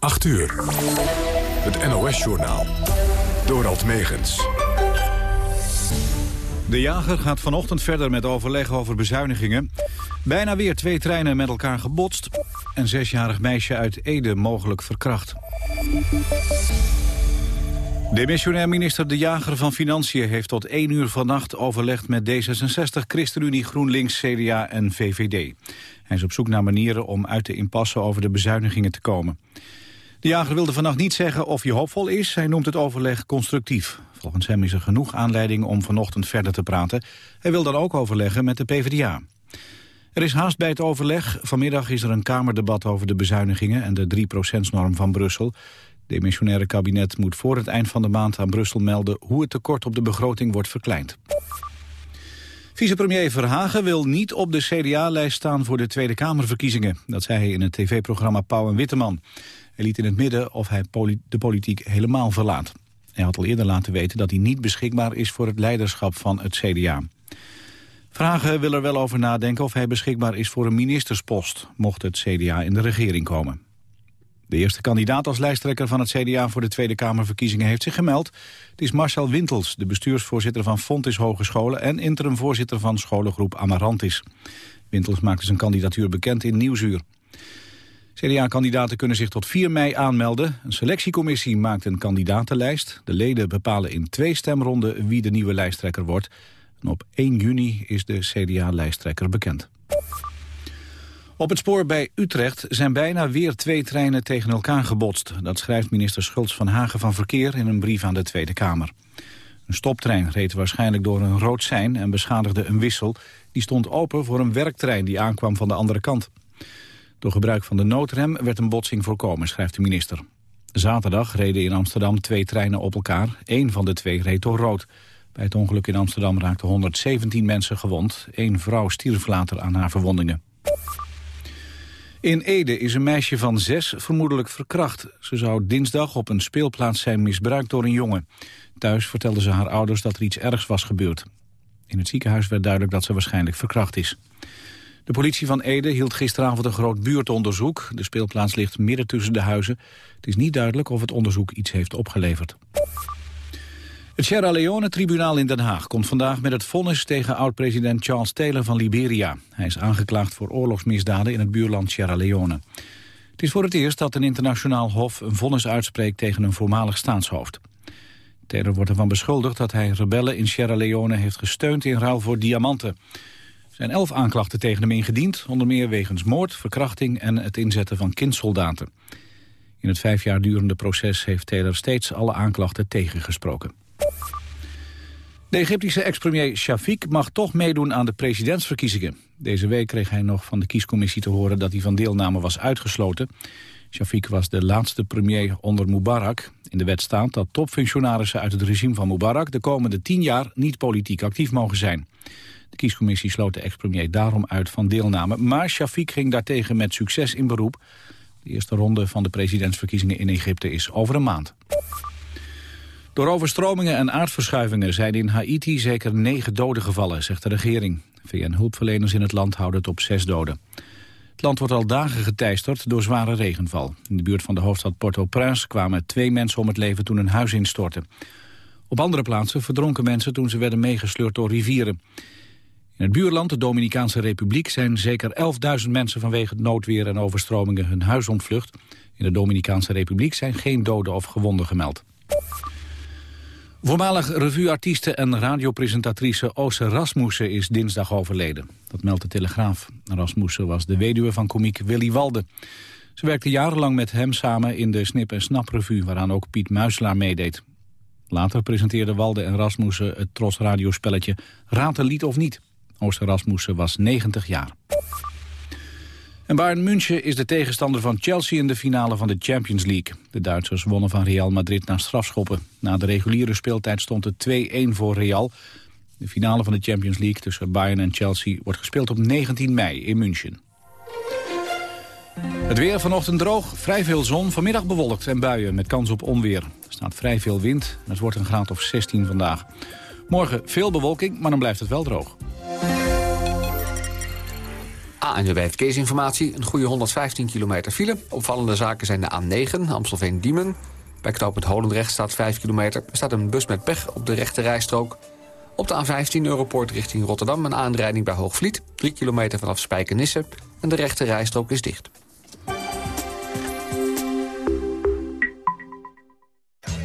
8 uur. Het NOS-journaal. Dorald Megens. De jager gaat vanochtend verder met overleg over bezuinigingen. Bijna weer twee treinen met elkaar gebotst. En zesjarig meisje uit Ede mogelijk verkracht. Demissionair minister De Jager van Financiën heeft tot 1 uur vannacht overlegd met D66, ChristenUnie, GroenLinks, CDA en VVD. Hij is op zoek naar manieren om uit de impasse over de bezuinigingen te komen. De jager wilde vannacht niet zeggen of hij hoopvol is. Hij noemt het overleg constructief. Volgens hem is er genoeg aanleiding om vanochtend verder te praten. Hij wil dan ook overleggen met de PvdA. Er is haast bij het overleg. Vanmiddag is er een Kamerdebat over de bezuinigingen... en de 3%-norm van Brussel. Het demissionaire kabinet moet voor het eind van de maand aan Brussel melden... hoe het tekort op de begroting wordt verkleind. Vicepremier Verhagen wil niet op de CDA-lijst staan voor de Tweede Kamerverkiezingen. Dat zei hij in het tv-programma Pauw en Witteman. Hij liet in het midden of hij de politiek helemaal verlaat. Hij had al eerder laten weten dat hij niet beschikbaar is voor het leiderschap van het CDA. Vragen wil er wel over nadenken of hij beschikbaar is voor een ministerspost... mocht het CDA in de regering komen. De eerste kandidaat als lijsttrekker van het CDA voor de Tweede Kamerverkiezingen heeft zich gemeld. Het is Marcel Wintels, de bestuursvoorzitter van Fontis Hogescholen... en interimvoorzitter van scholengroep Amarantis. Wintels maakte zijn kandidatuur bekend in Nieuwsuur. CDA-kandidaten kunnen zich tot 4 mei aanmelden. Een selectiecommissie maakt een kandidatenlijst. De leden bepalen in twee stemronden wie de nieuwe lijsttrekker wordt. Op 1 juni is de CDA-lijsttrekker bekend. Op het spoor bij Utrecht zijn bijna weer twee treinen tegen elkaar gebotst. Dat schrijft minister Schultz van Hagen van Verkeer in een brief aan de Tweede Kamer. Een stoptrein reed waarschijnlijk door een rood sein en beschadigde een wissel. Die stond open voor een werktrein die aankwam van de andere kant. Door gebruik van de noodrem werd een botsing voorkomen, schrijft de minister. Zaterdag reden in Amsterdam twee treinen op elkaar. Eén van de twee reed door rood. Bij het ongeluk in Amsterdam raakten 117 mensen gewond. Eén vrouw stierf later aan haar verwondingen. In Ede is een meisje van zes vermoedelijk verkracht. Ze zou dinsdag op een speelplaats zijn misbruikt door een jongen. Thuis vertelde ze haar ouders dat er iets ergs was gebeurd. In het ziekenhuis werd duidelijk dat ze waarschijnlijk verkracht is. De politie van Ede hield gisteravond een groot buurtonderzoek. De speelplaats ligt midden tussen de huizen. Het is niet duidelijk of het onderzoek iets heeft opgeleverd. Het Sierra Leone-tribunaal in Den Haag komt vandaag met het vonnis tegen oud-president Charles Taylor van Liberia. Hij is aangeklaagd voor oorlogsmisdaden in het buurland Sierra Leone. Het is voor het eerst dat een internationaal hof een vonnis uitspreekt tegen een voormalig staatshoofd. Taylor wordt ervan beschuldigd dat hij rebellen in Sierra Leone heeft gesteund in ruil voor diamanten. Zijn elf aanklachten tegen hem ingediend, onder meer wegens moord, verkrachting en het inzetten van kindsoldaten. In het vijf jaar durende proces heeft Taylor steeds alle aanklachten tegengesproken. De Egyptische ex-premier Shafiq mag toch meedoen aan de presidentsverkiezingen. Deze week kreeg hij nog van de kiescommissie te horen dat hij van deelname was uitgesloten. Shafiq was de laatste premier onder Mubarak. In de wet staat dat topfunctionarissen uit het regime van Mubarak... de komende tien jaar niet politiek actief mogen zijn. De kiescommissie sloot de ex-premier daarom uit van deelname. Maar Shafiq ging daartegen met succes in beroep. De eerste ronde van de presidentsverkiezingen in Egypte is over een maand. Door overstromingen en aardverschuivingen zijn in Haiti zeker negen doden gevallen, zegt de regering. VN-hulpverleners in het land houden het op zes doden. Het land wordt al dagen geteisterd door zware regenval. In de buurt van de hoofdstad Port-au-Prince kwamen twee mensen om het leven toen een huis instortte. Op andere plaatsen verdronken mensen toen ze werden meegesleurd door rivieren. In het buurland, de Dominicaanse Republiek, zijn zeker 11.000 mensen vanwege het noodweer en overstromingen hun huis ontvlucht. In de Dominicaanse Republiek zijn geen doden of gewonden gemeld. Voormalig revueartieste en radiopresentatrice Oose Rasmussen is dinsdag overleden. Dat meldt de Telegraaf. Rasmussen was de weduwe van komiek Willy Walde. Ze werkte jarenlang met hem samen in de Snip en Snap revue... waaraan ook Piet Muiselaar meedeed. Later presenteerden Walde en Rasmussen het Tros radiospelletje Raad een lied of niet. Ooster Rasmussen was 90 jaar. En Bayern München is de tegenstander van Chelsea in de finale van de Champions League. De Duitsers wonnen van Real Madrid na strafschoppen. Na de reguliere speeltijd stond het 2-1 voor Real. De finale van de Champions League tussen Bayern en Chelsea wordt gespeeld op 19 mei in München. Het weer vanochtend droog, vrij veel zon, vanmiddag bewolkt en buien met kans op onweer. Er staat vrij veel wind en het wordt een graad of 16 vandaag. Morgen veel bewolking, maar dan blijft het wel droog. ANWB Verkeersinformatie, een goede 115 kilometer file. Opvallende zaken zijn de A9, Amstelveen-Diemen. Bij knooppunt Holendrecht staat 5 kilometer. Er staat een bus met pech op de rechte rijstrook. Op de A15 Europoort richting Rotterdam een aanrijding bij Hoogvliet. 3 kilometer vanaf Spijkenisse en de rechte rijstrook is dicht.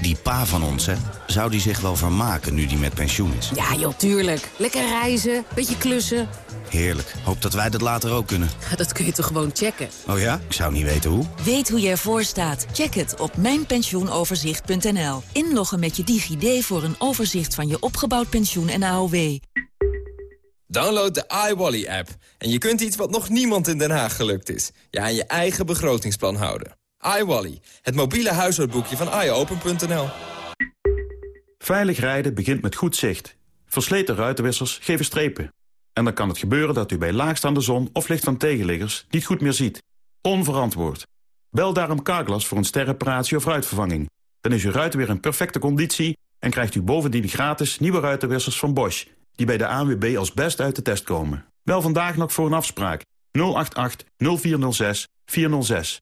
Die pa van ons, hè? Zou die zich wel vermaken nu die met pensioen is? Ja, joh, tuurlijk. Lekker reizen, beetje klussen. Heerlijk. Hoop dat wij dat later ook kunnen. Dat kun je toch gewoon checken? Oh ja? Ik zou niet weten hoe. Weet hoe je ervoor staat? Check het op mijnpensioenoverzicht.nl. Inloggen met je DigiD voor een overzicht van je opgebouwd pensioen en AOW. Download de iWally-app en je kunt iets wat nog niemand in Den Haag gelukt is. Je aan je eigen begrotingsplan houden. iWally, het mobiele huishoudboekje van iOpen.nl. Veilig rijden begint met goed zicht. Versleten ruitenwissers geven strepen. En dan kan het gebeuren dat u bij laagstaande zon of licht van tegenliggers niet goed meer ziet. Onverantwoord. Bel daarom Carglass voor een sterreparatie of ruitvervanging. Dan is uw ruit weer in perfecte conditie en krijgt u bovendien gratis nieuwe ruitenwissers van Bosch... die bij de ANWB als best uit de test komen. Bel vandaag nog voor een afspraak. 088 0406 406.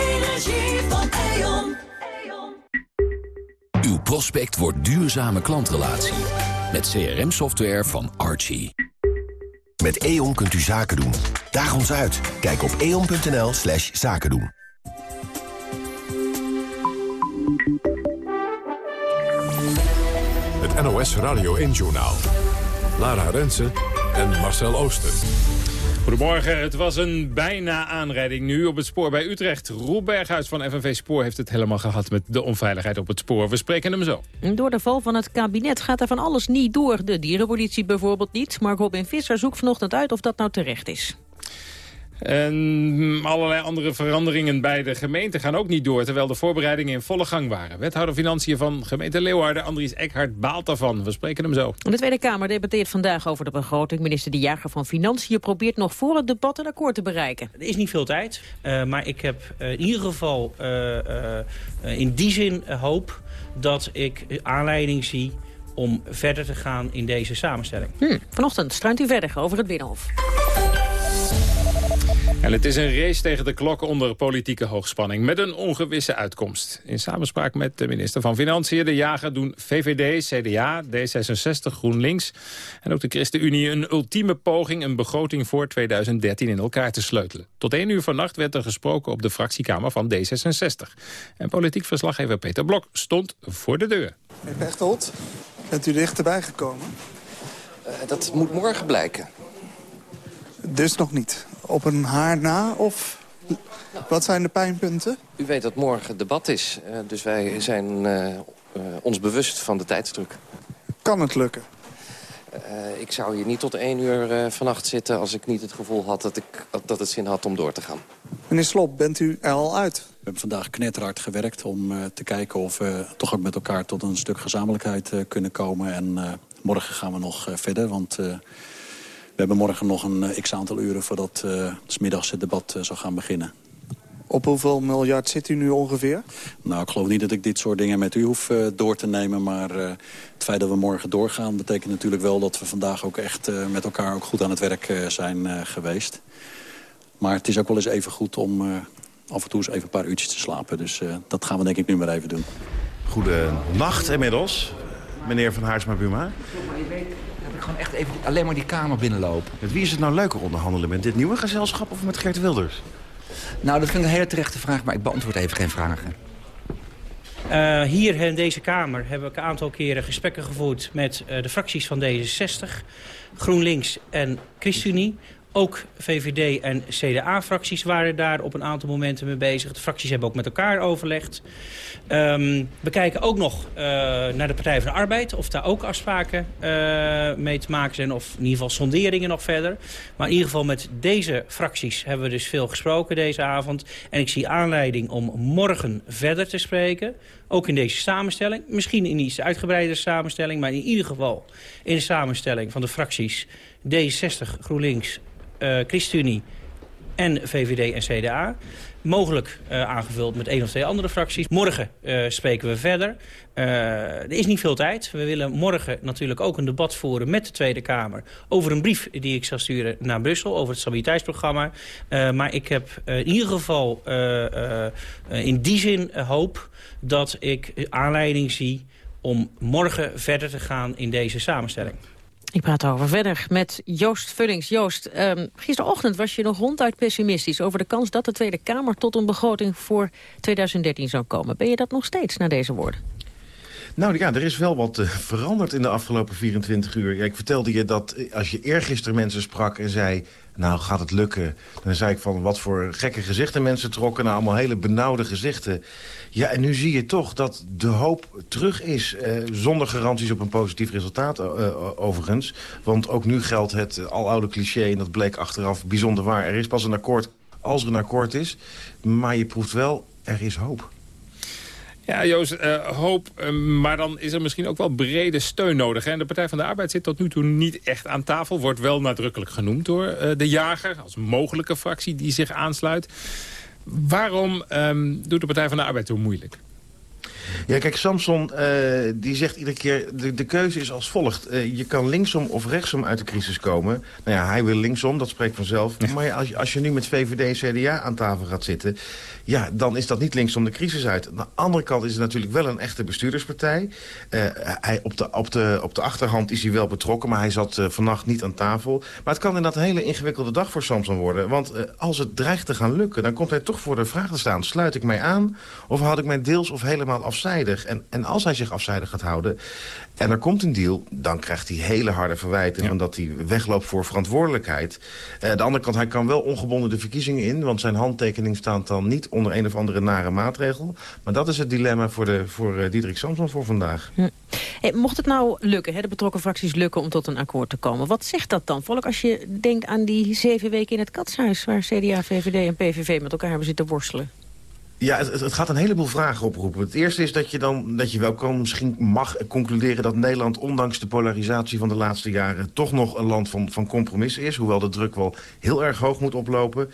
Prospect wordt duurzame klantrelatie. Met CRM-software van Archie. Met E.ON kunt u zaken doen. Daag ons uit. Kijk op eon.nl slash zaken doen. Het NOS Radio 1-journaal. Lara Rensen en Marcel Ooster. Goedemorgen, het was een bijna aanrijding nu op het spoor bij Utrecht. Roel Berghuis van FNV Spoor heeft het helemaal gehad met de onveiligheid op het spoor. We spreken hem zo. Door de val van het kabinet gaat er van alles niet door. De dierenpolitie bijvoorbeeld niet. Maar Robin Visser zoekt vanochtend uit of dat nou terecht is. En allerlei andere veranderingen bij de gemeente gaan ook niet door... terwijl de voorbereidingen in volle gang waren. Wethouder Financiën van gemeente Leeuwarden, Andries Eckhart, baalt daarvan. We spreken hem zo. De Tweede Kamer debatteert vandaag over de begroting. Minister De Jager van Financiën probeert nog voor het debat een akkoord te bereiken. Er is niet veel tijd, uh, maar ik heb uh, in ieder geval uh, in die zin hoop... dat ik aanleiding zie om verder te gaan in deze samenstelling. Hm. Vanochtend struint u verder over het Binnenhof. En het is een race tegen de klok onder politieke hoogspanning... met een ongewisse uitkomst. In samenspraak met de minister van Financiën, de Jager... doen VVD, CDA, D66, GroenLinks en ook de ChristenUnie... een ultieme poging een begroting voor 2013 in elkaar te sleutelen. Tot één uur vannacht werd er gesproken op de fractiekamer van D66. En politiek verslaggever Peter Blok stond voor de deur. Meneer Pechtold, bent u dichterbij gekomen? Uh, dat moet morgen blijken. Dus nog niet? Op een haar na of wat zijn de pijnpunten? U weet dat morgen debat is, uh, dus wij zijn uh, uh, ons bewust van de tijdsdruk. Kan het lukken? ik zou hier niet tot één uur vannacht zitten als ik niet het gevoel had dat, ik, dat het zin had om door te gaan. Meneer Slop, bent u er al uit? We hebben vandaag knetterhard gewerkt om te kijken of we toch ook met elkaar tot een stuk gezamenlijkheid kunnen komen. En morgen gaan we nog verder, want... We hebben morgen nog een x-aantal uren voordat uh, het middags het debat uh, zal gaan beginnen. Op hoeveel miljard zit u nu ongeveer? Nou, ik geloof niet dat ik dit soort dingen met u hoef uh, door te nemen. Maar het feit dat we morgen doorgaan betekent natuurlijk wel dat we vandaag ook echt met elkaar ook goed aan het werk zijn geweest. Maar het is ook wel eens even goed om af en toe eens even een paar uurtjes te slapen. Dus dat gaan we denk ik nu maar even doen. Goedenacht inmiddels, meneer Van Haarsma-Buma gewoon echt even alleen maar die kamer binnenlopen. Met wie is het nou leuker onderhandelen? Met dit nieuwe gezelschap of met Geert Wilders? Nou, dat vind ik een hele terechte vraag, maar ik beantwoord even geen vragen. Uh, hier in deze Kamer hebben we een aantal keren gesprekken gevoerd... met uh, de fracties van D66, GroenLinks en ChristenUnie... Ook VVD en CDA-fracties waren daar op een aantal momenten mee bezig. De fracties hebben ook met elkaar overlegd. Um, we kijken ook nog uh, naar de Partij van de Arbeid. Of daar ook afspraken uh, mee te maken zijn. Of in ieder geval sonderingen nog verder. Maar in ieder geval met deze fracties hebben we dus veel gesproken deze avond. En ik zie aanleiding om morgen verder te spreken. Ook in deze samenstelling. Misschien in iets uitgebreidere samenstelling. Maar in ieder geval in de samenstelling van de fracties D60, GroenLinks, ChristenUnie en VVD en CDA. Mogelijk uh, aangevuld met één of twee andere fracties. Morgen uh, spreken we verder. Er is niet veel tijd. We willen morgen natuurlijk ook een debat voeren met de Tweede Kamer... over een brief die ik zal sturen naar Brussel over het stabiliteitsprogramma. maar ik heb in ieder geval in die zin hoop dat ik aanleiding zie om morgen verder te gaan in deze samenstelling. Ik praat over verder met Joost Vullings. Joost, um, gisterochtend was je nog ronduit pessimistisch... over de kans dat de Tweede Kamer tot een begroting voor 2013 zou komen. Ben je dat nog steeds na deze woorden? Nou ja, er is wel wat uh, veranderd in de afgelopen 24 uur. Ik vertelde je dat eh, als je eergisteren mensen sprak en zei... nou, gaat het lukken? Dan zei ik van wat voor gekke gezichten mensen trokken. Nou, allemaal hele benauwde gezichten. Ja, en nu zie je toch dat de hoop terug is. Eh, zonder garanties op een positief resultaat uh, overigens. Want ook nu geldt het aloude cliché, en dat bleek achteraf bijzonder waar. Er is pas een akkoord als er een akkoord is. Maar je proeft wel, er is hoop. Ja, Joost, uh, hoop, uh, maar dan is er misschien ook wel brede steun nodig. Hè? De Partij van de Arbeid zit tot nu toe niet echt aan tafel. Wordt wel nadrukkelijk genoemd door uh, de jager als mogelijke fractie die zich aansluit. Waarom um, doet de Partij van de Arbeid zo moeilijk? Ja, kijk, Samson uh, die zegt iedere keer... De, de keuze is als volgt. Uh, je kan linksom of rechtsom uit de crisis komen. Nou ja, hij wil linksom, dat spreekt vanzelf. Maar als, als je nu met VVD en CDA aan tafel gaat zitten... ja, dan is dat niet linksom de crisis uit. Aan de andere kant is het natuurlijk wel een echte bestuurderspartij. Uh, hij, op, de, op, de, op de achterhand is hij wel betrokken... maar hij zat vannacht niet aan tafel. Maar het kan inderdaad een hele ingewikkelde dag voor Samson worden. Want als het dreigt te gaan lukken... dan komt hij toch voor de vraag te staan... sluit ik mij aan of houd ik mij deels of helemaal afzijdig. En, en als hij zich afzijdig gaat houden en er komt een deal... dan krijgt hij hele harde verwijten ja. van dat hij wegloopt voor verantwoordelijkheid. Uh, aan de andere kant, hij kan wel ongebonden de verkiezingen in... want zijn handtekening staat dan niet onder een of andere nare maatregel. Maar dat is het dilemma voor, de, voor uh, Diederik Samson voor vandaag. Hm. Hey, mocht het nou lukken, hè, de betrokken fracties lukken om tot een akkoord te komen... wat zegt dat dan? Volk als je denkt aan die zeven weken in het katshuis... waar CDA, VVD en PVV met elkaar hebben zitten worstelen. Ja, het, het, gaat een heleboel vragen oproepen. Het eerste is dat je dan dat je wel kan, misschien mag concluderen dat Nederland, ondanks de polarisatie van de laatste jaren, toch nog een land van, van compromis is. Hoewel de druk wel heel erg hoog moet oplopen.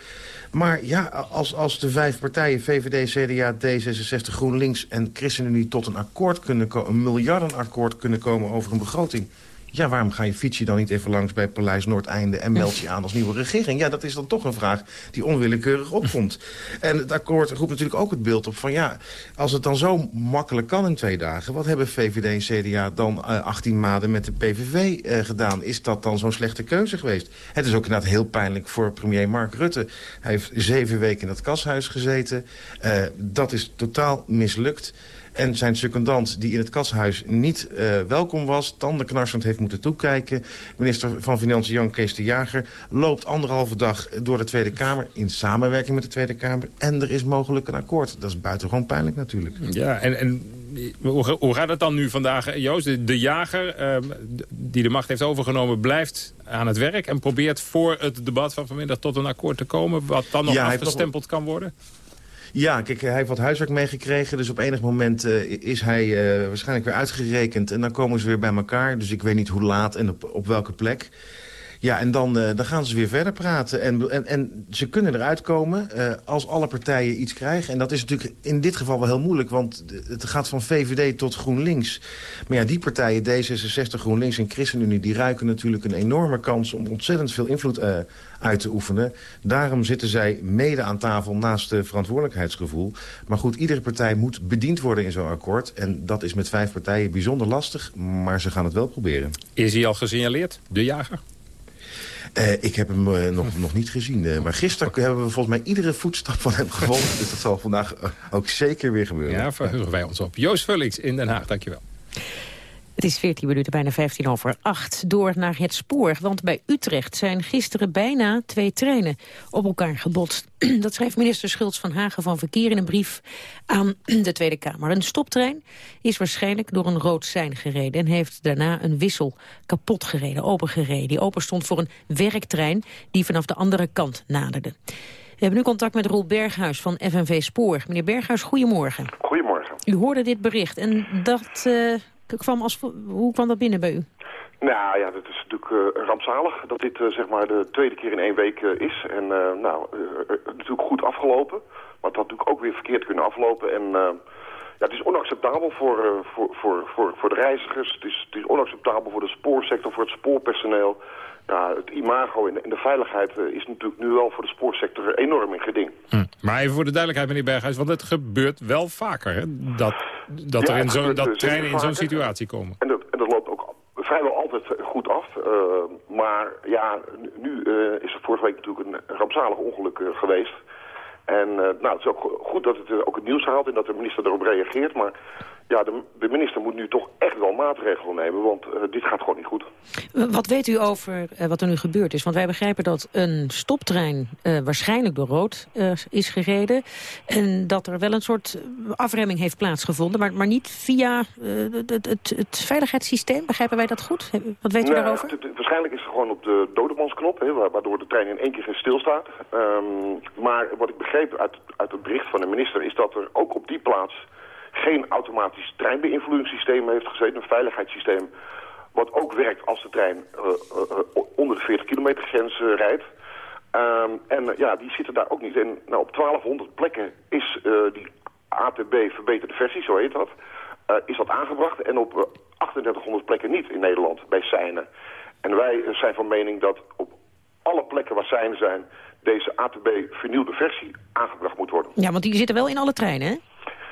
Maar ja, als, als de vijf partijen, VVD, CDA, D66, GroenLinks en ChristenUnie tot een akkoord kunnen komen, een miljardenakkoord kunnen komen over een begroting ja, waarom ga je fiets je dan niet even langs bij Paleis Noordeinde... en meld je aan als nieuwe regering? Ja, dat is dan toch een vraag die onwillekeurig opkomt. en het akkoord roept natuurlijk ook het beeld op van... ja, als het dan zo makkelijk kan in twee dagen... wat hebben VVD en CDA dan uh, 18 maanden met de PVV uh, gedaan? Is dat dan zo'n slechte keuze geweest? Het is ook inderdaad heel pijnlijk voor premier Mark Rutte. Hij heeft zeven weken in het kashuis gezeten. Uh, dat is totaal mislukt. En zijn secondant, die in het kashuis niet uh, welkom was... tandenknarsend heeft moeten toekijken. Minister van Financiën Jan Kees de Jager loopt anderhalve dag door de Tweede Kamer... in samenwerking met de Tweede Kamer. En er is mogelijk een akkoord. Dat is buitengewoon pijnlijk natuurlijk. Ja, en, en hoe, hoe gaat het dan nu vandaag, Joost? De, de jager uh, die de macht heeft overgenomen blijft aan het werk... en probeert voor het debat van vanmiddag tot een akkoord te komen... wat dan nog ja, afgestempeld nog... kan worden? Ja, kijk, hij heeft wat huiswerk meegekregen. Dus op enig moment uh, is hij uh, waarschijnlijk weer uitgerekend. En dan komen ze weer bij elkaar. Dus ik weet niet hoe laat en op, op welke plek. Ja, en dan, uh, dan gaan ze weer verder praten. En, en, en ze kunnen eruit komen uh, als alle partijen iets krijgen. En dat is natuurlijk in dit geval wel heel moeilijk. Want het gaat van VVD tot GroenLinks. Maar ja, die partijen, D66, GroenLinks en ChristenUnie... die ruiken natuurlijk een enorme kans om ontzettend veel invloed uh, uit te oefenen. Daarom zitten zij mede aan tafel naast de verantwoordelijkheidsgevoel. Maar goed, iedere partij moet bediend worden in zo'n akkoord. En dat is met vijf partijen bijzonder lastig. Maar ze gaan het wel proberen. Is hij al gesignaleerd, de jager? Uh, ik heb hem uh, nog, nog niet gezien. Uh, maar gisteren hebben we volgens mij iedere voetstap van hem gevonden. dus dat zal vandaag ook zeker weer gebeuren. Ja, verheugen wij ons op. Joost Vullings in Den Haag, dankjewel. Het is 14 minuten, bijna 15 over 8. Door naar het spoor, want bij Utrecht zijn gisteren bijna twee treinen op elkaar gebotst. Dat schrijft minister Schultz van Hagen van Verkeer in een brief aan de Tweede Kamer. Een stoptrein is waarschijnlijk door een rood sein gereden... en heeft daarna een wissel kapot gereden, opengereden. Die open stond voor een werktrein die vanaf de andere kant naderde. We hebben nu contact met Roel Berghuis van FNV Spoor. Meneer Berghuis, goedemorgen. Goedemorgen. U hoorde dit bericht en dat uh, kwam als, hoe kwam dat binnen bij u? Nou ja, het is natuurlijk uh, rampzalig dat dit uh, zeg maar de tweede keer in één week is. En nou, natuurlijk goed afgelopen. Maar het had natuurlijk ook weer verkeerd kunnen aflopen. En ja, het is onacceptabel voor, voor, voor, voor, voor de reizigers. Het is, het is onacceptabel voor de spoorsector, voor het spoorpersoneel ja, het imago en de, veiligheid eh, is natuurlijk nu wel voor de spoorsector enorm in geding. Hm. Maar even voor de duidelijkheid, meneer Berghuis, want het gebeurt wel vaker, hè? Dat, dat, er in zo, dat eh, treinen in zo'n situatie komen. En dat, en dat loopt ook vrijwel altijd goed af. Uh, maar ja, nu uh, is er vorige week natuurlijk een rampzalig ongeluk geweest. En nou, het is ook goed dat het ook het nieuws haalt en dat de minister erop reageert. Maar ja, de, de, minister moet nu toch echt wel maatregelen nemen, want uh, dit gaat gewoon niet goed. Wat weet u over uh, wat er nu gebeurd is? Want wij begrijpen dat een stoptrein uh, waarschijnlijk door rood is gereden... en dat er wel een soort afremming heeft plaatsgevonden... maar, maar niet via het, het, het, veiligheidssysteem. Begrijpen wij dat goed? Wat weet u nou, daarover? Het, waarschijnlijk is het gewoon op de dodemansknop, hè, waardoor de trein in één keer stilstaat. Um, maar wat ik begreep uit, uit het bericht van de minister... is dat er ook op die plaats geen automatisch treinbeïnvloedingssysteem heeft gezeten, een veiligheidssysteem wat ook werkt als de trein uh, uh, onder de 40 kilometer grens rijdt. Um, en ja, die zitten daar ook niet. En nou, op 1200 plekken is die ATB verbeterde versie, zo heet dat, is dat aangebracht. En op 3800 plekken niet in Nederland, bij Seinen. En wij zijn van mening dat op alle plekken waar Seinen zijn, deze ATB vernieuwde versie aangebracht moet worden. Ja, want die zitten wel in alle treinen, hè?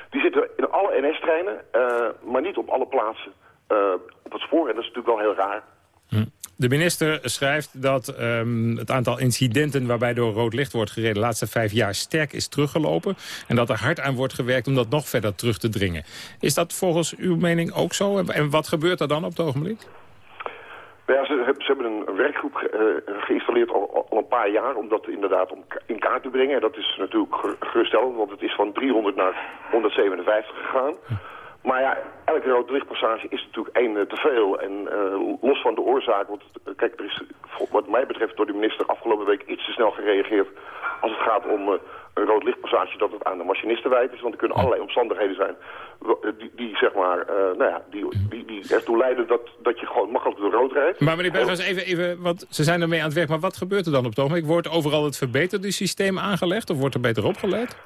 Die zitten in alle NS-treinen, uh, maar niet op alle plaatsen uh, op het spoor. En dat is natuurlijk wel heel raar. Hm. De minister schrijft dat um, het aantal incidenten waarbij door rood licht wordt gereden... de laatste vijf jaar sterk is teruggelopen. En dat er hard aan wordt gewerkt om dat nog verder terug te dringen. Is dat volgens uw mening ook zo? En wat gebeurt er dan op het ogenblik? Ja, ze, ze, hebben een werkgroep ge, uh, geïnstalleerd al, al, een paar jaar om dat inderdaad om in kaart te brengen. En dat is natuurlijk geruststellend, want het is van 300 naar 157 gegaan. Maar ja, elke rode lichtpassage is natuurlijk één uh, te veel. En uh, los van de oorzaak, want kijk, er is wat mij betreft door de minister afgelopen week iets te snel gereageerd als het gaat om een rood lichtpassage dat het aan de machinisten wijd is. Want er kunnen allerlei omstandigheden zijn die, die zeg maar, uh, nou ja, die, die, die ertoe leiden dat, dat je gewoon makkelijk door rood rijdt. Maar meneer Bergers, even, even, want ze zijn ermee aan het werk, maar wat gebeurt er dan op het ogenblik? Wordt overal het verbeterde systeem aangelegd of wordt er beter opgeleid?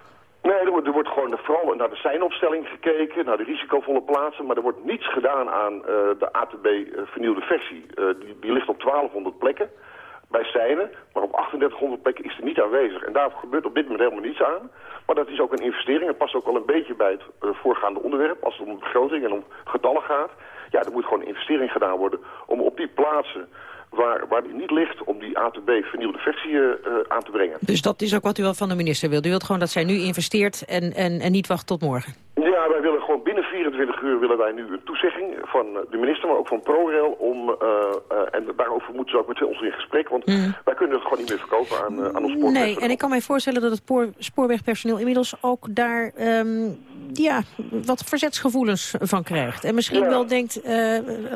Nee, er wordt, er wordt gewoon vooral naar de seinopstelling gekeken, naar de risicovolle plaatsen, maar er wordt niets gedaan aan uh, de ATB uh, vernieuwde versie. die, die ligt op 1200 plekken bij Seinen, maar op 3800 plekken is er niet aanwezig. En daar gebeurt op dit moment helemaal niets aan. Maar dat is ook een investering. Het past ook wel een beetje bij het uh, voorgaande onderwerp. Als het om begroting en om getallen gaat. Ja, er moet gewoon een investering gedaan worden om op die plaatsen waar, waar die niet ligt om die ATB vernieuwde versie uh, aan te brengen. Dus dat is ook wat u wel van de minister wilt. U wilt gewoon dat zij nu investeert en, en, en niet wacht tot morgen. Ja, wij willen gewoon 24 uur willen wij nu een toezegging van de minister, maar ook van ProRail. Om, uh, uh, en daarover moeten ze ook met ons in gesprek, want mm. wij kunnen het gewoon niet meer verkopen aan, uh, aan ons spoorweg. Nee, en ik kan mij voorstellen dat het spoorwegpersoneel inmiddels ook daar um, ja, wat verzetsgevoelens van krijgt. En misschien ja. wel denkt,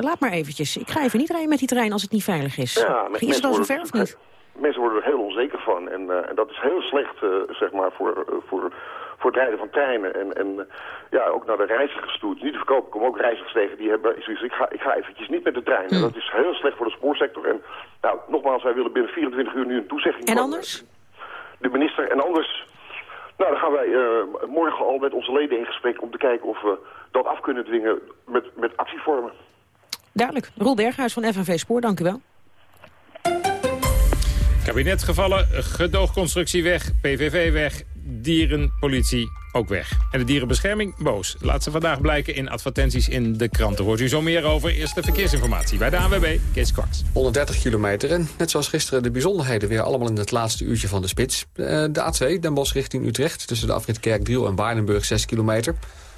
laat maar eventjes, ik ga even niet rijden met die trein als het niet veilig is. Ja, is het al zover of niet? Mensen worden er heel onzeker van en, en dat is heel slecht, zeg maar, voor... voor voor het rijden van treinen. En, en ja, ook naar de reizigers toe. Niet te verkopen. Ik kom ook reizigers tegen die hebben zoiets. Ik ga, ik ga eventjes niet met de trein. En dat is heel slecht voor de spoorsector. En nou, nogmaals, wij willen binnen 24 uur nu een toezegging. En anders? De minister. En anders... Nou, dan gaan wij uh, morgen al met onze leden in gesprek om te kijken of we dat af kunnen dwingen met, met actievormen. Duidelijk. Roel Berghuis van FNV Spoor, dank u wel. Kabinetsgevallen, gedoogconstructie weg, PVV weg, dierenpolitie ook weg. En de dierenbescherming boos. Laat ze vandaag blijken in advertenties in de kranten. Hoort u zo meer over. Eerste verkeersinformatie bij de ANWB, Kees Kwaks. 130 kilometer en net zoals gisteren de bijzonderheden... weer allemaal in het laatste uurtje van de spits. De A2, Den Bosch richting Utrecht... tussen de afrit Kerkdriel en Waardenburg 6 kilometer.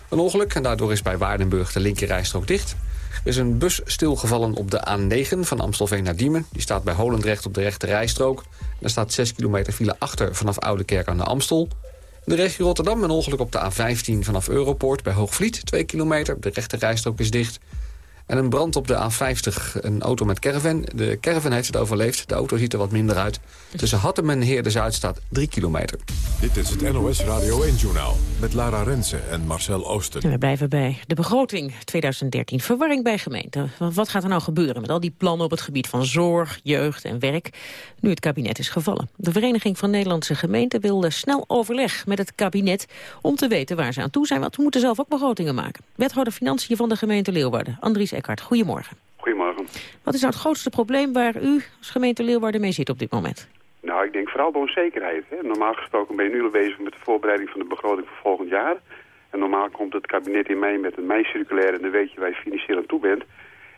Een ongeluk en daardoor is bij Waardenburg de linkerrijstrook dicht... Er is een bus stilgevallen op de A9 van Amstelveen naar Diemen. Die staat bij Holendrecht op de rechte rijstrook. Daar staat 6 kilometer file achter vanaf Oudekerk aan de Amstel. In de regio Rotterdam een ongeluk op de A15 vanaf Europoort bij Hoogvliet. 2 kilometer, de rechte rijstrook is dicht. En een brand op de A50, een auto met caravan. De caravan heeft het overleefd, de auto ziet er wat minder uit. Tussen Hattem en Heerde-Zuid staat 3 kilometer. Dit is het NOS Radio 1-journaal met Lara Rensen en Marcel Oosten. En we blijven bij de begroting 2013. Verwarring bij gemeenten. Want Wat gaat er nou gebeuren met al die plannen op het gebied van zorg, jeugd en werk... nu het kabinet is gevallen? De Vereniging van Nederlandse Gemeenten wilde snel overleg met het kabinet... om te weten waar ze aan toe zijn, want we moeten zelf ook begrotingen maken. Wethouder Financiën van de gemeente Leeuwarden, Andries Eckhart. Goedemorgen. Goedemorgen. Wat is nou het grootste probleem waar u als gemeente Leeuwarden mee zit op dit moment? Nou, ik denk vooral de onzekerheid. Hè. Normaal gesproken ben je nu al bezig met de voorbereiding van de begroting voor volgend jaar. En normaal komt het kabinet in mei met een mei-circulaire en dan weet je waar je financieel aan toe bent.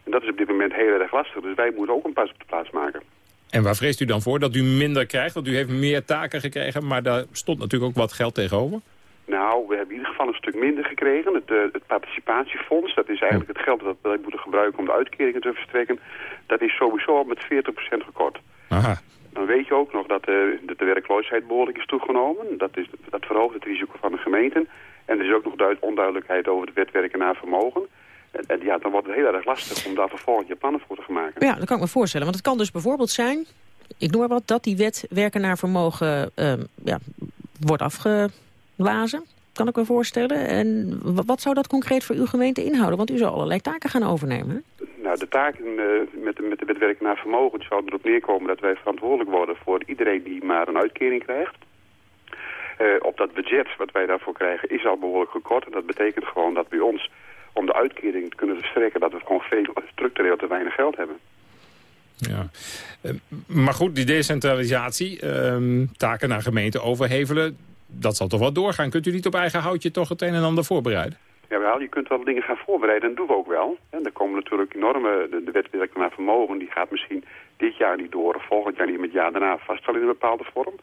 En dat is op dit moment heel erg lastig, dus wij moeten ook een pas op de plaats maken. En waar vreest u dan voor? Dat u minder krijgt? Want u heeft meer taken gekregen, maar daar stond natuurlijk ook wat geld tegenover. Nou, we hebben in ieder geval een stuk minder gekregen. Het, eh, het participatiefonds, dat is eigenlijk het geld dat wij moeten gebruiken om de uitkeringen te verstrekken. Dat is sowieso al met 40% gekort. Aha. Dan weet je ook nog dat, eh, dat de werkloosheid behoorlijk is toegenomen. Dat, is, dat verhoogt het risico van de gemeenten. En er is ook nog duid- onduidelijkheid over de wet werken naar vermogen. En, en ja, dan wordt het heel erg lastig om daar vervolgens je plannen voor te gaan maken. Ja, dat kan ik me voorstellen. Want het kan dus bijvoorbeeld zijn, ik noem maar wat... dat die wet werken naar vermogen ehm, ja, wordt afgeblazen. Kan ik me voorstellen. En wa- wat zou dat concreet voor uw gemeente inhouden? Want u zal allerlei taken gaan overnemen. Nou, de taken eh, met, de, met de wet werken naar vermogen zouden erop neerkomen dat wij verantwoordelijk worden voor iedereen die maar een uitkering krijgt. Eh, op dat budget wat wij daarvoor krijgen is al behoorlijk gekort. En dat betekent gewoon dat bij ons, om de uitkering te kunnen verstrekken, dat we gewoon veel structureel te weinig geld hebben. Ja. Eh, Maar goed, die decentralisatie, ehm, taken naar gemeenten overhevelen... dat zal toch wel doorgaan. Kunt u niet op eigen houtje toch het een en ander voorbereiden? Jawel, je kunt wel dingen gaan voorbereiden en dat doen we ook wel. En er komen natuurlijk enorme, de, de wet naar vermogen, die gaat misschien dit jaar niet door, of volgend jaar niet, met het jaar daarna vast wel in een bepaalde vorm.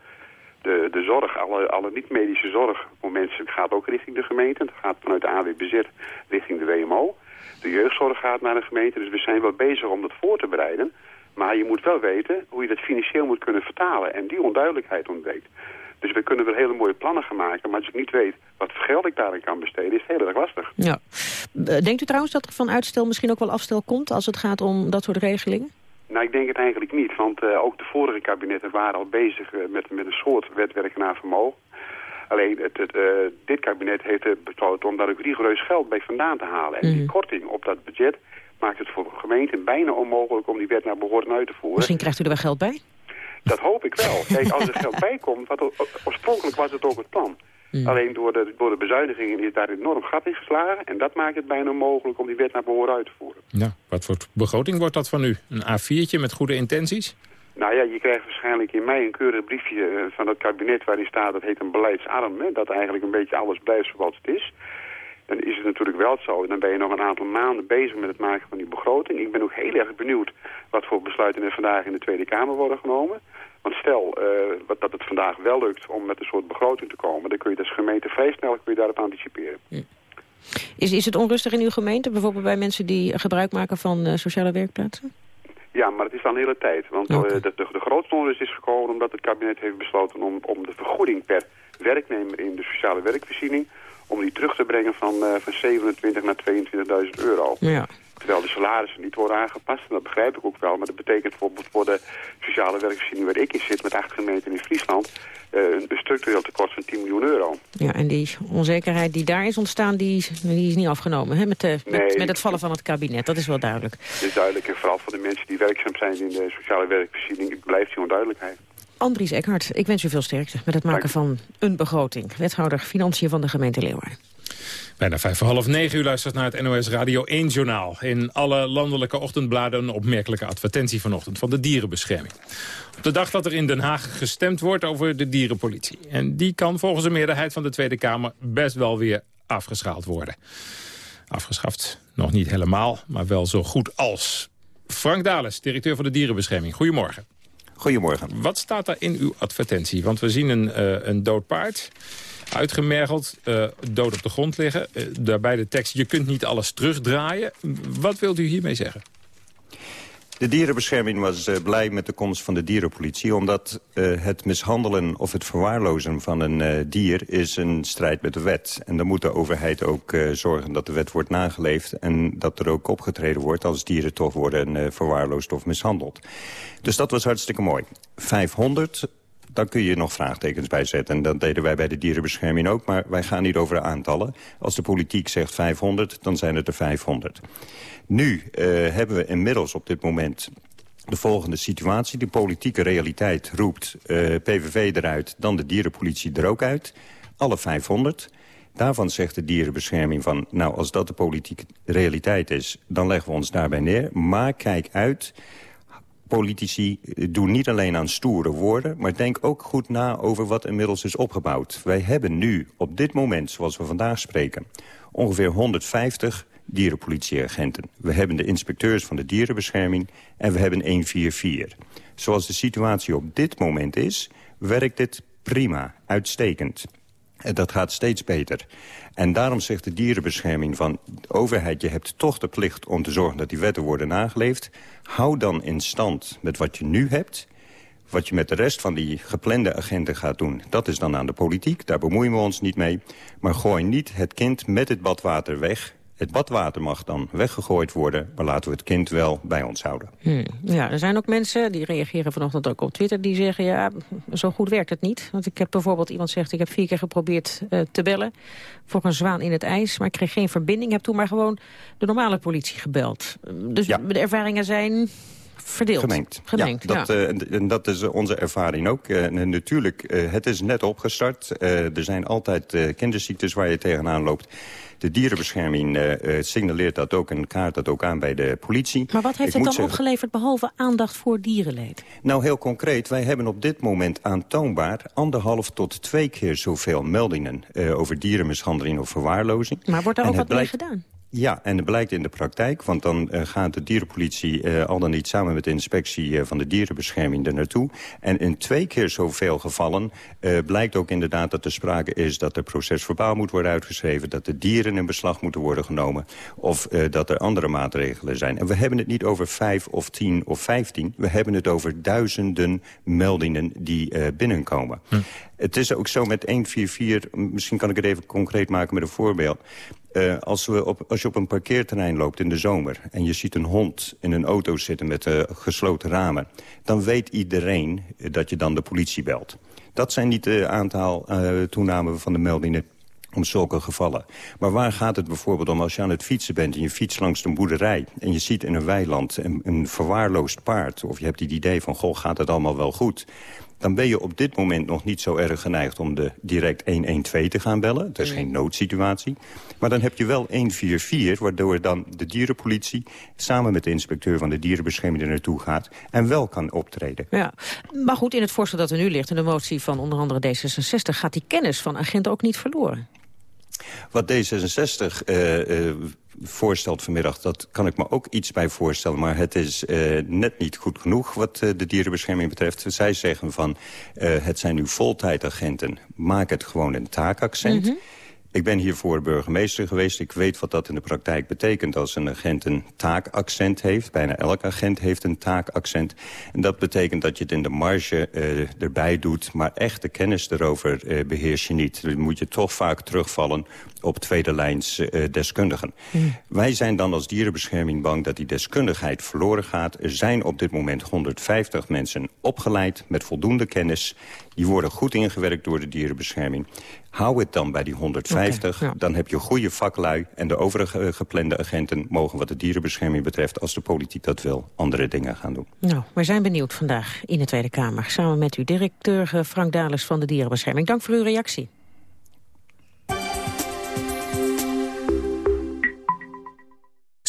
De, de zorg, alle, alle niet-medische zorg voor mensen gaat ook richting de gemeente. Het gaat vanuit de AWBZ richting de WMO. De jeugdzorg gaat naar de gemeente, dus we zijn wel bezig om dat voor te bereiden. Maar je moet wel weten hoe je dat financieel moet kunnen vertalen. En die onduidelijkheid ontbreekt. Dus we kunnen wel hele mooie plannen gaan maken. Maar als ik niet weet wat voor geld ik daarin kan besteden, is het heel erg lastig. Ja. Eh, Denkt u trouwens dat er van uitstel misschien ook wel afstel komt... als het gaat om dat soort regelingen? Nou, ik denk het eigenlijk niet. Want eh, ook de vorige kabinetten waren al bezig eh, met, met een soort wetwerken naar vermogen. Alleen het, het, dit kabinet heeft besloten om daar ook rigoureus geld bij vandaan te halen. En die korting op dat budget maakt het voor gemeenten bijna onmogelijk om die wet naar behoren uit te voeren. Misschien krijgt u er wel geld bij? Dat hoop ik wel. Kijk, als er geld bij komt, wat oorspronkelijk was het ook het plan. Alleen door de, door de bezuinigingen is daar enorm gat in geslagen. En dat maakt het bijna onmogelijk om die wet naar behoren uit te voeren. Ja, wat voor begroting wordt dat van u? Een A4'tje met goede intenties? Nou ja, je krijgt waarschijnlijk in mei een keurig briefje eh, van het kabinet waarin staat, dat heet een beleidsarm, hè, dat eigenlijk een beetje alles blijft zoals het is. Dan is het natuurlijk wel zo, dan ben je nog een aantal maanden bezig met het maken van die begroting. Ik ben ook heel erg benieuwd wat voor besluiten er vandaag in de Tweede Kamer worden genomen. Want stel eh, wat- dat het vandaag wel lukt om met een soort begroting te komen, dan kun je als gemeente vrij snel kun je daarop anticiperen. Is, is het onrustig in uw gemeente? Bijvoorbeeld bij mensen die gebruik maken van eh, sociale werkplaatsen? Ja, maar het is al een hele tijd. Want eh, de, de, de grootste onrust is gekomen omdat het kabinet heeft besloten om, om de vergoeding per werknemer in de sociale werkvoorziening, om die terug te brengen van, eh, van 27 naar 22.000 euro. Ja. Terwijl de salarissen niet worden aangepast. En dat begrijp ik ook wel. Maar dat betekent bijvoorbeeld voor de sociale werkvoorziening waar ik in zit, met acht gemeenten in Friesland, eh, een structureel tekort van 10 miljoen euro. Ja, en die onzekerheid die daar is ontstaan, die, is- die is niet afgenomen hè? Met, de, met, Nee. met het vallen van het kabinet. Dat is wel duidelijk. Het is duidelijk. En vooral voor de mensen die werkzaam zijn in de sociale werkvoorziening blijft die onduidelijkheid. Andries Eckhart, ik wens u veel sterkte met het maken van een begroting. Wethouder Financiën van de gemeente Leeuwarden. Bijna vijf voor half negen. U luistert naar het NOS Radio 1-journaal. In alle landelijke ochtendbladen een opmerkelijke advertentie vanochtend van de dierenbescherming. Op de dag dat er in Den Haag gestemd wordt over de dierenpolitie. En die kan volgens de meerderheid van de Tweede Kamer best wel weer afgeschaald worden. Afgeschaft nog niet helemaal, maar wel zo goed als. Frank Dales, directeur van de dierenbescherming. Goedemorgen. Goedemorgen. Wat staat er in uw advertentie? Want we zien een, uh, een dood paard, uitgemergeld, uh, dood op de grond liggen. Uh, daarbij de tekst, je kunt niet alles terugdraaien. Wat wilt u hiermee zeggen? De dierenbescherming was uh, blij met de komst van de dierenpolitie... omdat uh, het mishandelen of het verwaarlozen van een uh, dier is een strijd met de wet. En dan moet de overheid ook zorgen dat de wet wordt nageleefd... en dat er ook opgetreden wordt als dieren toch worden verwaarloosd of mishandeld. Dus dat was hartstikke mooi. 500 dan kun je nog vraagtekens bij zetten. En dat deden wij bij de dierenbescherming ook. Maar wij gaan niet over aantallen. Als de politiek zegt 500, dan zijn het er 500. Nu uh, hebben we inmiddels op dit moment de volgende situatie. De politieke realiteit roept uh, PVV eruit, dan de dierenpolitie er ook uit. Alle 500. Daarvan zegt de dierenbescherming van... nou, als dat de politieke realiteit is, dan leggen we ons daarbij neer. Maar kijk uit, politici doen niet alleen aan stoere woorden... maar denk ook goed na over wat inmiddels is opgebouwd. Wij hebben nu, op dit moment, zoals we vandaag spreken... ongeveer 150 dierenpolitieagenten. We hebben de inspecteurs van de dierenbescherming en we hebben 144. Zoals de situatie op dit moment is, werkt dit prima, uitstekend. Dat gaat steeds beter. En daarom zegt de dierenbescherming van... de overheid, je hebt toch de plicht om te zorgen dat die wetten worden nageleefd. Hou dan in stand met wat je nu hebt... Wat je met de rest van die geplande agenten gaat doen... dat is dan aan de politiek, daar bemoeien we ons niet mee. Maar gooi niet het kind met het badwater weg. Het badwater mag dan weggegooid worden, maar laten we het kind wel bij ons houden. Hmm. Ja, er zijn ook mensen, die reageren vanochtend ook op Twitter... die zeggen, ja, zo goed werkt het niet. Want ik heb bijvoorbeeld, iemand zegt, ik heb vier keer geprobeerd uh, te bellen... voor een zwaan in het ijs, maar ik kreeg geen verbinding. Ik heb toen maar gewoon de normale politie gebeld. Dus ja. de ervaringen zijn verdeeld. Gemengd. Gemengd ja, dat, ja. Uh, en dat is onze ervaring ook. Uh, natuurlijk, uh, het is net opgestart. er zijn altijd kinderziektes waar je tegenaan loopt. De dierenbescherming signaleert dat ook en kaart dat ook aan bij de politie. Maar wat heeft Ik het dan zeggen- opgeleverd behalve aandacht voor dierenleed? Nou, heel concreet, wij hebben op dit moment aantoonbaar... anderhalf tot twee keer zoveel meldingen over dierenmishandeling of verwaarlozing. Maar wordt er En ook wat mee gedaan? Ja, en het blijkt in de praktijk, want dan uh, gaat de dierenpolitie uh, al dan niet samen met de inspectie uh, van de dierenbescherming er naartoe. En in twee keer zoveel gevallen blijkt ook inderdaad dat er sprake is dat er procesverbaal moet worden uitgeschreven, dat de dieren in beslag moeten worden genomen of dat er andere maatregelen zijn. En we hebben het niet over vijf of tien of vijftien, we hebben het over duizenden meldingen die binnenkomen. Hm. Het is ook zo met 144, misschien kan ik het even concreet maken met een voorbeeld. Uh, als, we op, als je op een parkeerterrein loopt in de zomer... en je ziet een hond in een auto zitten met uh, gesloten ramen... dan weet iedereen uh, dat je dan de politie belt. Dat zijn niet de aantal toename van de meldingen om zulke gevallen. Maar waar gaat het bijvoorbeeld om als je aan het fietsen bent... en je fietst langs een boerderij en je ziet in een weiland een, een verwaarloosd paard... of je hebt het idee van, goh, gaat het allemaal wel goed dan ben je op dit moment nog niet zo erg geneigd om de direct 112 te gaan bellen. Het is geen noodsituatie. Maar dan heb je wel 144, waardoor dan de dierenpolitie... samen met de inspecteur van de dierenbescherming er naartoe gaat... en wel kan optreden. Ja, maar goed, in het voorstel dat er nu ligt... in de motie van onder andere D66... gaat die kennis van agenten ook niet verloren. Wat D66 uh, uh, voorstelt vanmiddag, dat kan ik me ook iets bij voorstellen. Maar het is uh, net niet goed genoeg wat de dierenbescherming betreft. Zij zeggen van, het zijn nu voltijdagenten. Maak het gewoon een taakaccent. Mm -hmm. Ik ben hiervoor burgemeester geweest. Ik weet wat dat in de praktijk betekent als een agent een taakaccent heeft. Bijna elk agent heeft een taakaccent. En dat betekent dat je het in de marge uh, erbij doet. Maar echt de kennis erover uh, beheers je niet. Dan moet je toch vaak terugvallen op tweede lijns uh, deskundigen. Mm. Wij zijn dan als dierenbescherming bang dat die deskundigheid verloren gaat. Er zijn op dit moment 150 mensen opgeleid met voldoende kennis. Die worden goed ingewerkt door de dierenbescherming. Hou het dan bij die 150, okay, ja. dan heb je goede vaklui... en de overige geplande agenten mogen wat de dierenbescherming betreft... als de politiek dat wil, andere dingen gaan doen. Nou, wij zijn benieuwd vandaag in de Tweede Kamer. Samen met uw directeur Frank Dales van de Dierenbescherming. Dank voor uw reactie.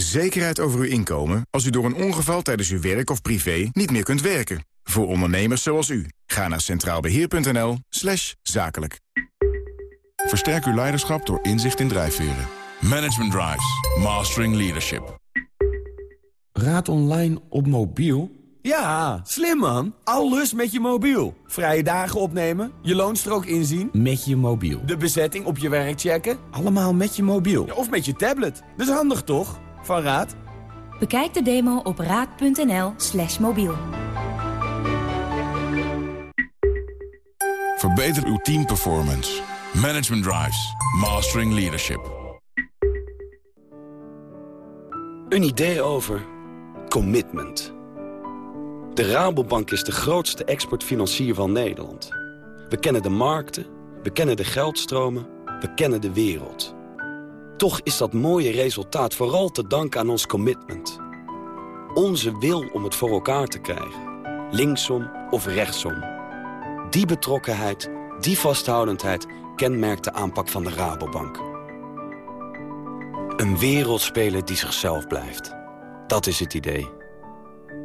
Zekerheid over uw inkomen als u door een ongeval tijdens uw werk of privé niet meer kunt werken. Voor ondernemers zoals u. Ga naar centraalbeheer.nl slash zakelijk. Versterk uw leiderschap door inzicht in drijfveren. Management Drives. Mastering Leadership. Raad online op mobiel? Ja, slim man. Alles met je mobiel. Vrije dagen opnemen, je loonstrook inzien. Met je mobiel. De bezetting op je werk checken. Allemaal met je mobiel. Of met je tablet. Dat is handig toch? Van Raad. Bekijk de demo op raad.nl slash mobiel. Verbeter uw teamperformance. Management Drives. Mastering Leadership. Een idee over commitment. De Rabobank is de grootste exportfinancier van Nederland. We kennen de markten, we kennen de geldstromen, we kennen de wereld. Toch is dat mooie resultaat vooral te danken aan ons commitment. Onze wil om het voor elkaar te krijgen. Linksom of rechtsom. Die betrokkenheid, die vasthoudendheid kenmerkt de aanpak van de Rabobank. Een wereldspeler die zichzelf blijft. Dat is het idee.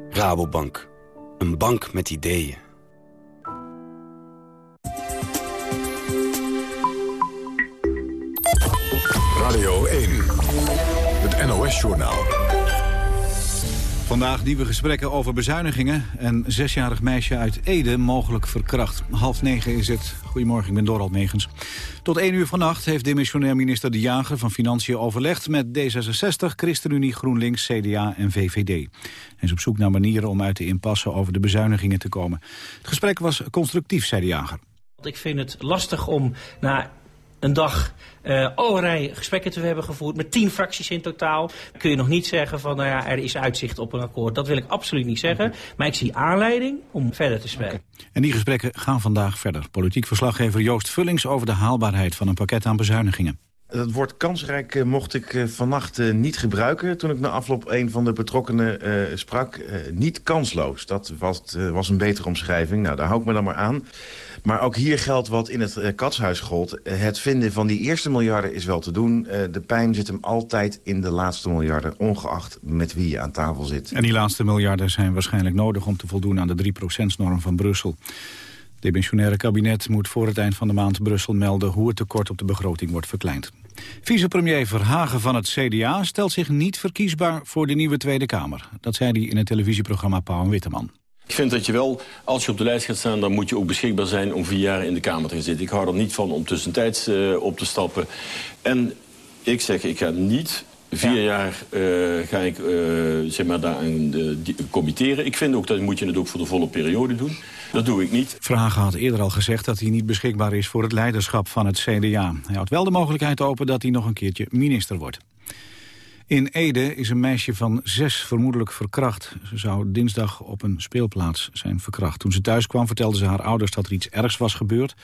Rabobank. Een bank met ideeën. Radio 1. Het NOS-journaal. Vandaag nieuwe gesprekken over bezuinigingen. Een zesjarig meisje uit Ede mogelijk verkracht. Half negen is het. Goedemorgen, ik ben Dorald Megens. Tot één uur vannacht heeft demissionair minister De Jager van Financiën overlegd... met D66, ChristenUnie, GroenLinks, CDA en VVD. Hij is op zoek naar manieren om uit de impasse over de bezuinigingen te komen. Het gesprek was constructief, zei De Jager. Ik vind het lastig om na een dag uh, allerlei gesprekken te hebben gevoerd... met tien fracties in totaal. Kun je nog niet zeggen van, nou ja, er is uitzicht op een akkoord. Dat wil ik absoluut niet zeggen. Maar ik zie aanleiding om verder te spreken. En die gesprekken gaan vandaag verder. Politiek verslaggever Joost Vullings over de haalbaarheid van een pakket aan bezuinigingen. Het woord kansrijk uh, mocht ik uh, vannacht uh, niet gebruiken... toen ik na afloop een van de betrokkenen sprak. niet kansloos, dat was, was een betere omschrijving. Nou, daar hou ik me dan maar aan. Maar ook hier geldt wat in het katshuis gold. Het vinden van die eerste miljarden is wel te doen. de pijn zit hem altijd in de laatste miljarden... ongeacht met wie je aan tafel zit. En die laatste miljarden zijn waarschijnlijk nodig... om te voldoen aan de 3%-norm van Brussel. Demissionaire kabinet moet voor het eind van de maand Brussel melden... hoe het tekort op de begroting wordt verkleind. Vicepremier Verhagen van het CDA stelt zich niet verkiesbaar voor de nieuwe Tweede Kamer. Dat zei hij in het televisieprogramma Pauw en Witteman. Ik vind dat je wel, als je op de lijst gaat staan... dan moet je ook beschikbaar zijn om vier jaar in de Kamer te gaan zitten. Ik hou er niet van om tussentijds uh, op te stappen. En ik zeg, ik ga niet vier jaar uh, ga ik uh, zeg maar daaraan committeren. Ik vind ook dat moet je het ook voor de volle periode doen. Dat doe ik niet. Vragen had eerder al gezegd dat hij niet beschikbaar is voor het leiderschap van het CDA. Hij had wel de mogelijkheid open dat hij nog een keertje minister wordt. In Ede is een meisje van zes vermoedelijk verkracht. Ze zou dinsdag op een speelplaats zijn verkracht. Toen ze thuis kwam vertelde ze haar ouders dat er iets ergs was gebeurd.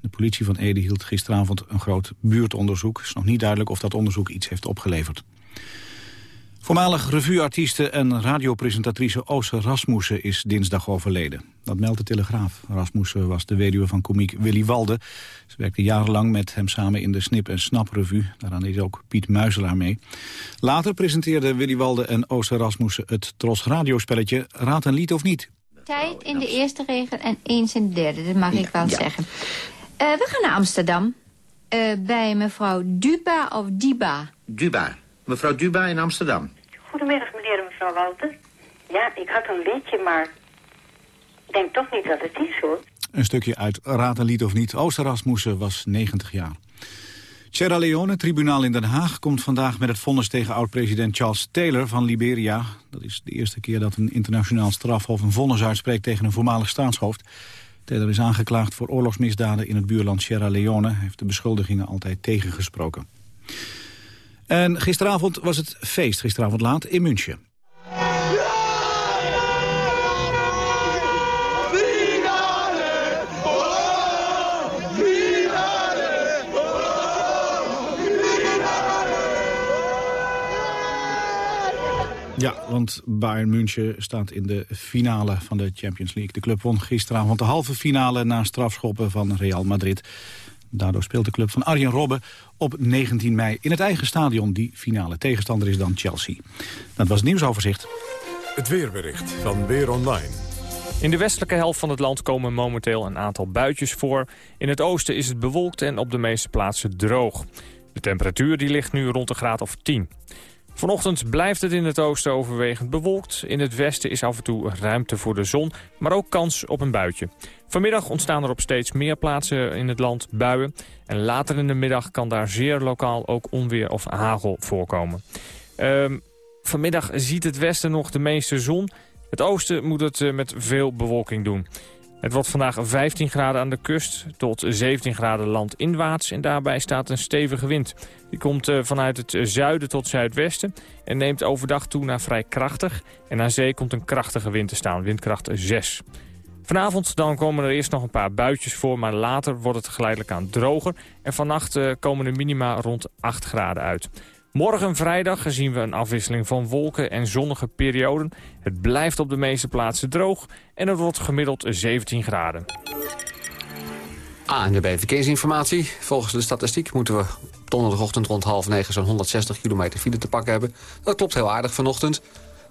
De politie van Ede hield gisteravond een groot buurtonderzoek. Het is nog niet duidelijk of dat onderzoek iets heeft opgeleverd. Voormalig revueartieste en radiopresentatrice Ooster Rasmussen is dinsdag overleden. Dat meldt de Telegraaf. Rasmussen was de weduwe van komiek Willy Walde. Ze werkte jarenlang met hem samen in de Snip en Snap revue. Daaraan deed ook Piet Muizelaar mee. Later presenteerden Willy Walde en Ooster Rasmussen het Tros radiospelletje Raad een lied of niet. Tijd in de eerste regel en eens in de derde, dat mag ik wel ja. zeggen. Uh, we gaan naar Amsterdam. Uh, bij mevrouw Duba of Diba? Duba. Mevrouw Duba in Amsterdam. Goedemiddag, meneer en mevrouw Walter. Ja, ik had een liedje, maar ik denk toch niet dat het is, hoor. Een stukje uit Raad een lied of niet. Ooster Rasmussen was 90 jaar. Sierra Leone, tribunaal in Den Haag, komt vandaag met het vonnis tegen oud-president Charles Taylor van Liberia. Dat is de eerste keer dat een internationaal strafhof een vonnis uitspreekt tegen een voormalig staatshoofd. Taylor is aangeklaagd voor oorlogsmisdaden in het buurland Sierra Leone. Hij heeft de beschuldigingen altijd tegengesproken. En gisteravond was het feest, gisteravond laat, in München. Ja, want Bayern München staat in de finale van de Champions League. De club won gisteravond de halve finale na strafschoppen van Real Madrid. Daardoor speelt de club van Arjen Robben op 19 mei in het eigen stadion. Die finale tegenstander is dan Chelsea. Dat was het nieuwsoverzicht. Het weerbericht van Weer Online. In de westelijke helft van het land komen momenteel een aantal buitjes voor. In het oosten is het bewolkt en op de meeste plaatsen droog. De temperatuur die ligt nu rond de graad of 10. Vanochtend blijft het in het oosten overwegend bewolkt. In het westen is af en toe ruimte voor de zon, maar ook kans op een buitje. Vanmiddag ontstaan er op steeds meer plaatsen in het land buien. En later in de middag kan daar zeer lokaal ook onweer of hagel voorkomen. Ehm, vanmiddag ziet het westen nog de meeste zon. Het oosten moet het eh, met veel bewolking doen. Het wordt vandaag 15 graden aan de kust tot 17 graden landinwaarts. En daarbij staat een stevige wind. Die komt eh, vanuit het zuiden tot zuidwesten en neemt overdag toe naar vrij krachtig. En aan zee komt een krachtige wind te staan, windkracht 6. Vanavond dan komen er eerst nog een paar buitjes voor, maar later wordt het geleidelijk aan droger. En vannacht eh, komen de minima rond 8 graden uit. Morgen vrijdag zien we een afwisseling van wolken en zonnige perioden. Het blijft op de meeste plaatsen droog en het wordt gemiddeld 17 graden. Ah, en de verkeersinformatie. Volgens de statistiek moeten we donderdagochtend rond half negen zo'n 160 kilometer file te pakken hebben. Dat klopt heel aardig vanochtend.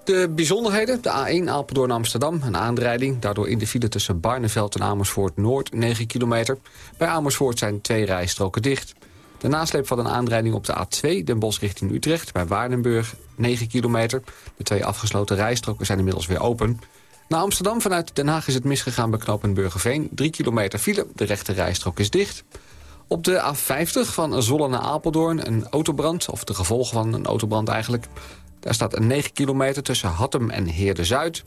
De bijzonderheden, de A1 Apeldoorn-Amsterdam, een aanrijding. Daardoor in de file tussen Barneveld en Amersfoort-Noord 9 kilometer. Bij Amersfoort zijn twee rijstroken dicht. De nasleep van een aanrijding op de A2, Den Bosch richting Utrecht... bij Waardenburg, 9 kilometer. De twee afgesloten rijstroken zijn inmiddels weer open. Naar Amsterdam vanuit Den Haag is het misgegaan bij knooppunt Burgerveen. 3 kilometer file, de rechte rijstrook is dicht. Op de A50 van Zolle naar Apeldoorn een autobrand... of de gevolgen van een autobrand eigenlijk. Daar staat een 9 kilometer tussen Hattem en Heerde-Zuid...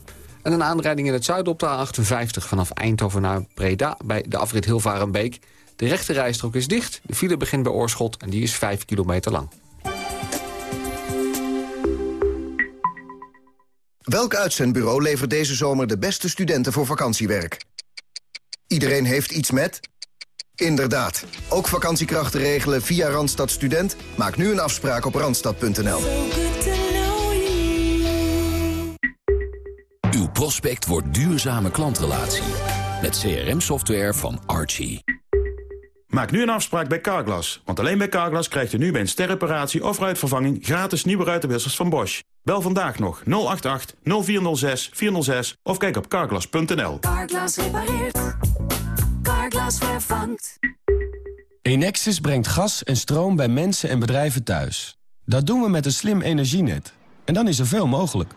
En een aanrijding in het zuiden op de A58 vanaf Eindhoven naar Breda... bij de afrit Hilvarenbeek. De rechte rijstrook is dicht, de file begint bij Oorschot en die is 5 kilometer lang. Welk uitzendbureau levert deze zomer de beste studenten voor vakantiewerk? Iedereen heeft iets met... Inderdaad, ook vakantiekrachten regelen via Randstad Student? Maak nu een afspraak op randstad.nl. Uw prospect wordt duurzame klantrelatie. Met CRM-software van Archie. Maak nu een afspraak bij Carglass. Want alleen bij Carglass krijgt u nu bij een sterreparatie of ruitvervanging... gratis nieuwe ruitenwissers van Bosch. Bel vandaag nog 088 0406 406 of kijk op carglass.nl. Carglass repareert. Carglass vervangt. Enexis brengt gas en stroom bij mensen en bedrijven thuis. Dat doen we met een slim energienet. En dan is er veel mogelijk.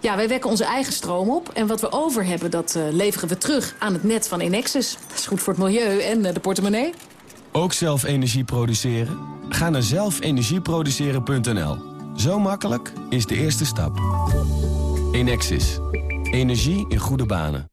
Ja, wij wekken onze eigen stroom op. En wat we over hebben, dat uh, leveren we terug aan het net van Enexis. Dat is goed voor het milieu en uh, de portemonnee. Ook zelf energie produceren? Ga naar zelfenergieproduceren.nl. Zo makkelijk is de eerste stap. Enexis. Energie in goede banen.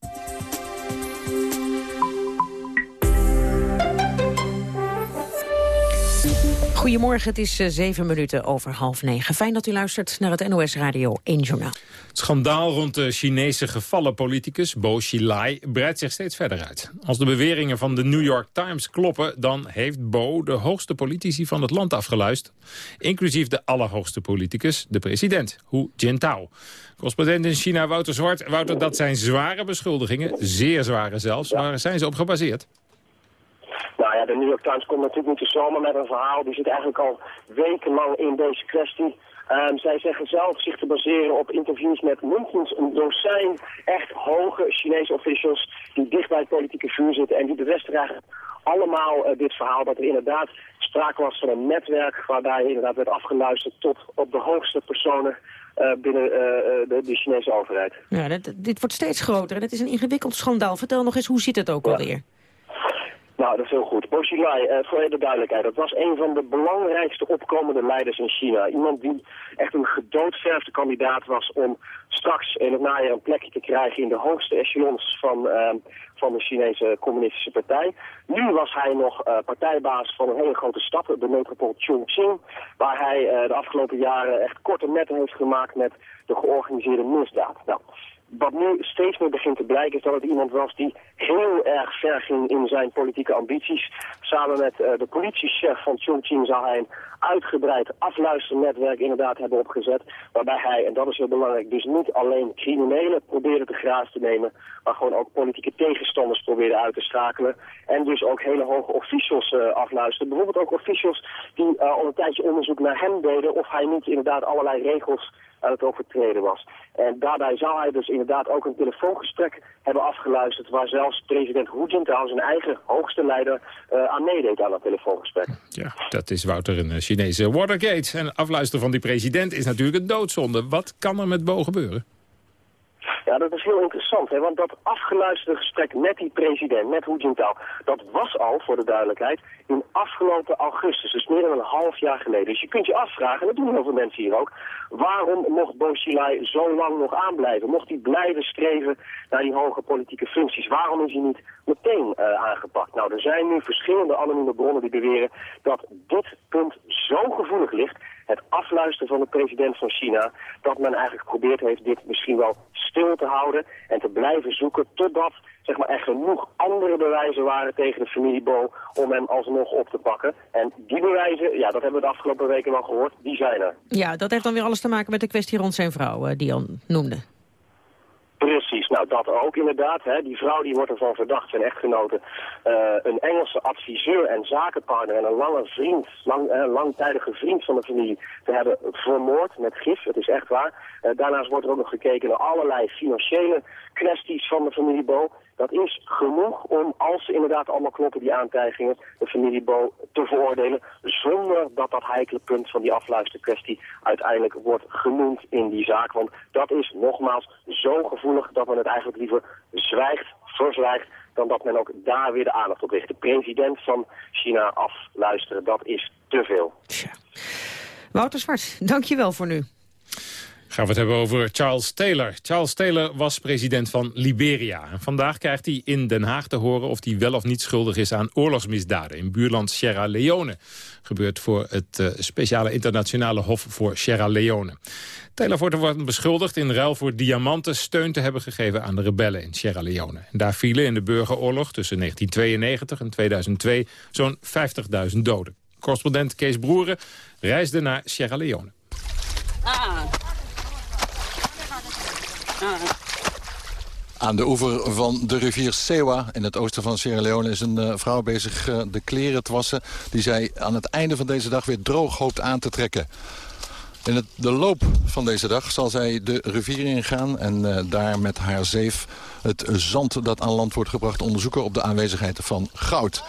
Goedemorgen, het is uh, zeven minuten over half negen. Fijn dat u luistert naar het NOS Radio 1 Journaal. Het schandaal rond de Chinese gevallen politicus Bo Xilai breidt zich steeds verder uit. Als de beweringen van de New York Times kloppen... dan heeft Bo de hoogste politici van het land afgeluisterd. Inclusief de allerhoogste politicus, de president, Hu Jintao. Correspondent in China, Wouter Zwart. Wouter, dat zijn zware beschuldigingen, zeer zware zelfs. Waar zijn ze op gebaseerd? Nou ja, de New York Times komt natuurlijk niet te zomaar met een verhaal. Die zit eigenlijk al wekenlang in deze kwestie. Um, zij zeggen zelf zich te baseren op interviews met minstens een dozijn echt hoge Chinese officials die dicht bij het politieke vuur zitten en die bevestigen allemaal uh, dit verhaal dat er inderdaad sprake was van een netwerk waarbij inderdaad werd afgeluisterd tot op de hoogste personen uh, binnen uh, de, de, Chinese overheid. Ja, dit, dit, wordt steeds groter en het is een ingewikkeld schandaal. Vertel nog eens, hoe zit het ook ja. alweer? Nou, dat is heel goed. Bo Xilai, uh, voor de duidelijkheid, dat was een van de belangrijkste opkomende leiders in China. Iemand die echt een gedoodverfde kandidaat was om straks in het najaar een plekje te krijgen in de hoogste echelons van, uh, van de Chinese communistische partij. Nu was hij nog uh, partijbaas van een hele grote stad, de metropool Chongqing, waar hij de afgelopen jaren echt korte netten heeft gemaakt met de georganiseerde misdaad. Nou, Wat nu steeds meer begint te blijken is dat het iemand was die heel erg ver ging in zijn politieke ambities. Samen met uh, de politiechef van Chongqing zou hij een uitgebreid afluisternetwerk inderdaad hebben opgezet. Waarbij hij, en dat is heel belangrijk, dus niet alleen criminelen probeerde te graas te nemen, maar gewoon ook politieke tegenstanders probeerde uit te schakelen. En dus ook hele hoge officials uh, afluisteren. Bijvoorbeeld ook officials die uh, al een tijdje onderzoek naar hem deden of hij niet inderdaad allerlei regels aan het overtreden was. En daarbij zou hij dus inderdaad ook een telefoongesprek hebben afgeluisterd... waar zelfs president Hu Jintao, zijn eigen hoogste leider, uh, aan meedeed aan dat telefoongesprek. Ja, dat is Wouter, een Chinese Watergate. En afluisteren van die president is natuurlijk een doodzonde. Wat kan er met Bo gebeuren? Ja, dat is heel interessant, hè, want dat afgeluisterde gesprek met die president, met Hu Jintao, dat was al, voor de duidelijkheid, in afgelopen augustus, dus meer dan een half jaar geleden. Dus je kunt je afvragen, en dat doen heel veel mensen hier ook, waarom mocht Bo Xilai zo lang nog aanblijven? Mocht hij blijven streven naar die hoge politieke functies? Waarom is hij niet meteen uh, aangepakt? Nou, er zijn nu verschillende anonieme bronnen die beweren dat dit punt zo gevoelig ligt het afluisteren van de president van China... dat men eigenlijk geprobeerd heeft dit misschien wel stil te houden... en te blijven zoeken totdat zeg maar, er genoeg andere bewijzen waren tegen de familie Bo... om hem alsnog op te pakken. En die bewijzen, ja, dat hebben we de afgelopen weken wel gehoord, die zijn er. Ja, dat heeft dan weer alles te maken met de kwestie rond zijn vrouw, uh, die Jan noemde. Precies, nou dat ook inderdaad. Hè. Die vrouw die wordt ervan verdacht, zijn echtgenote, uh, een Engelse adviseur en zakenpartner en een lange vriend, lang, uh, langtijdige vriend van de familie, te hebben vermoord met gif. Het is echt waar. Uh, daarnaast wordt er ook nog gekeken naar allerlei financiële kwesties van de familie Bo. Dat is genoeg om, als ze inderdaad allemaal kloppen, die aantijgingen, de familie Bo te veroordelen, zonder dat dat heikele punt van die afluisterkwestie uiteindelijk wordt genoemd in die zaak. Want dat is nogmaals zo gevoelig dat men het eigenlijk liever zwijgt, verzwijgt, dan dat men ook daar weer de aandacht op richt. De president van China afluisteren, dat is te veel. Wouter Zwart, dank je wel voor nu. Gaan we het hebben over Charles Taylor. Charles Taylor was president van Liberia. En vandaag krijgt hij in Den Haag te horen of hij wel of niet schuldig is aan oorlogsmisdaden in buurland Sierra Leone. Gebeurt voor het uh, speciale internationale hof voor Sierra Leone. Taylor wordt beschuldigd in ruil voor diamanten steun te hebben gegeven aan de rebellen in Sierra Leone. En daar vielen in de burgeroorlog tussen 1992 en 2002 zo'n 50.000 doden. Correspondent Kees Broeren reisde naar Sierra Leone. Ah. Aan de oever van de rivier Sewa in het oosten van Sierra Leone... is een uh, vrouw bezig uh, de kleren te wassen... die zij aan het einde van deze dag weer droog hoopt aan te trekken. In de loop van deze dag zal zij de rivier ingaan... en uh, daar met haar zeef het zand dat aan land wordt gebracht onderzoeken... op de aanwezigheid van goud.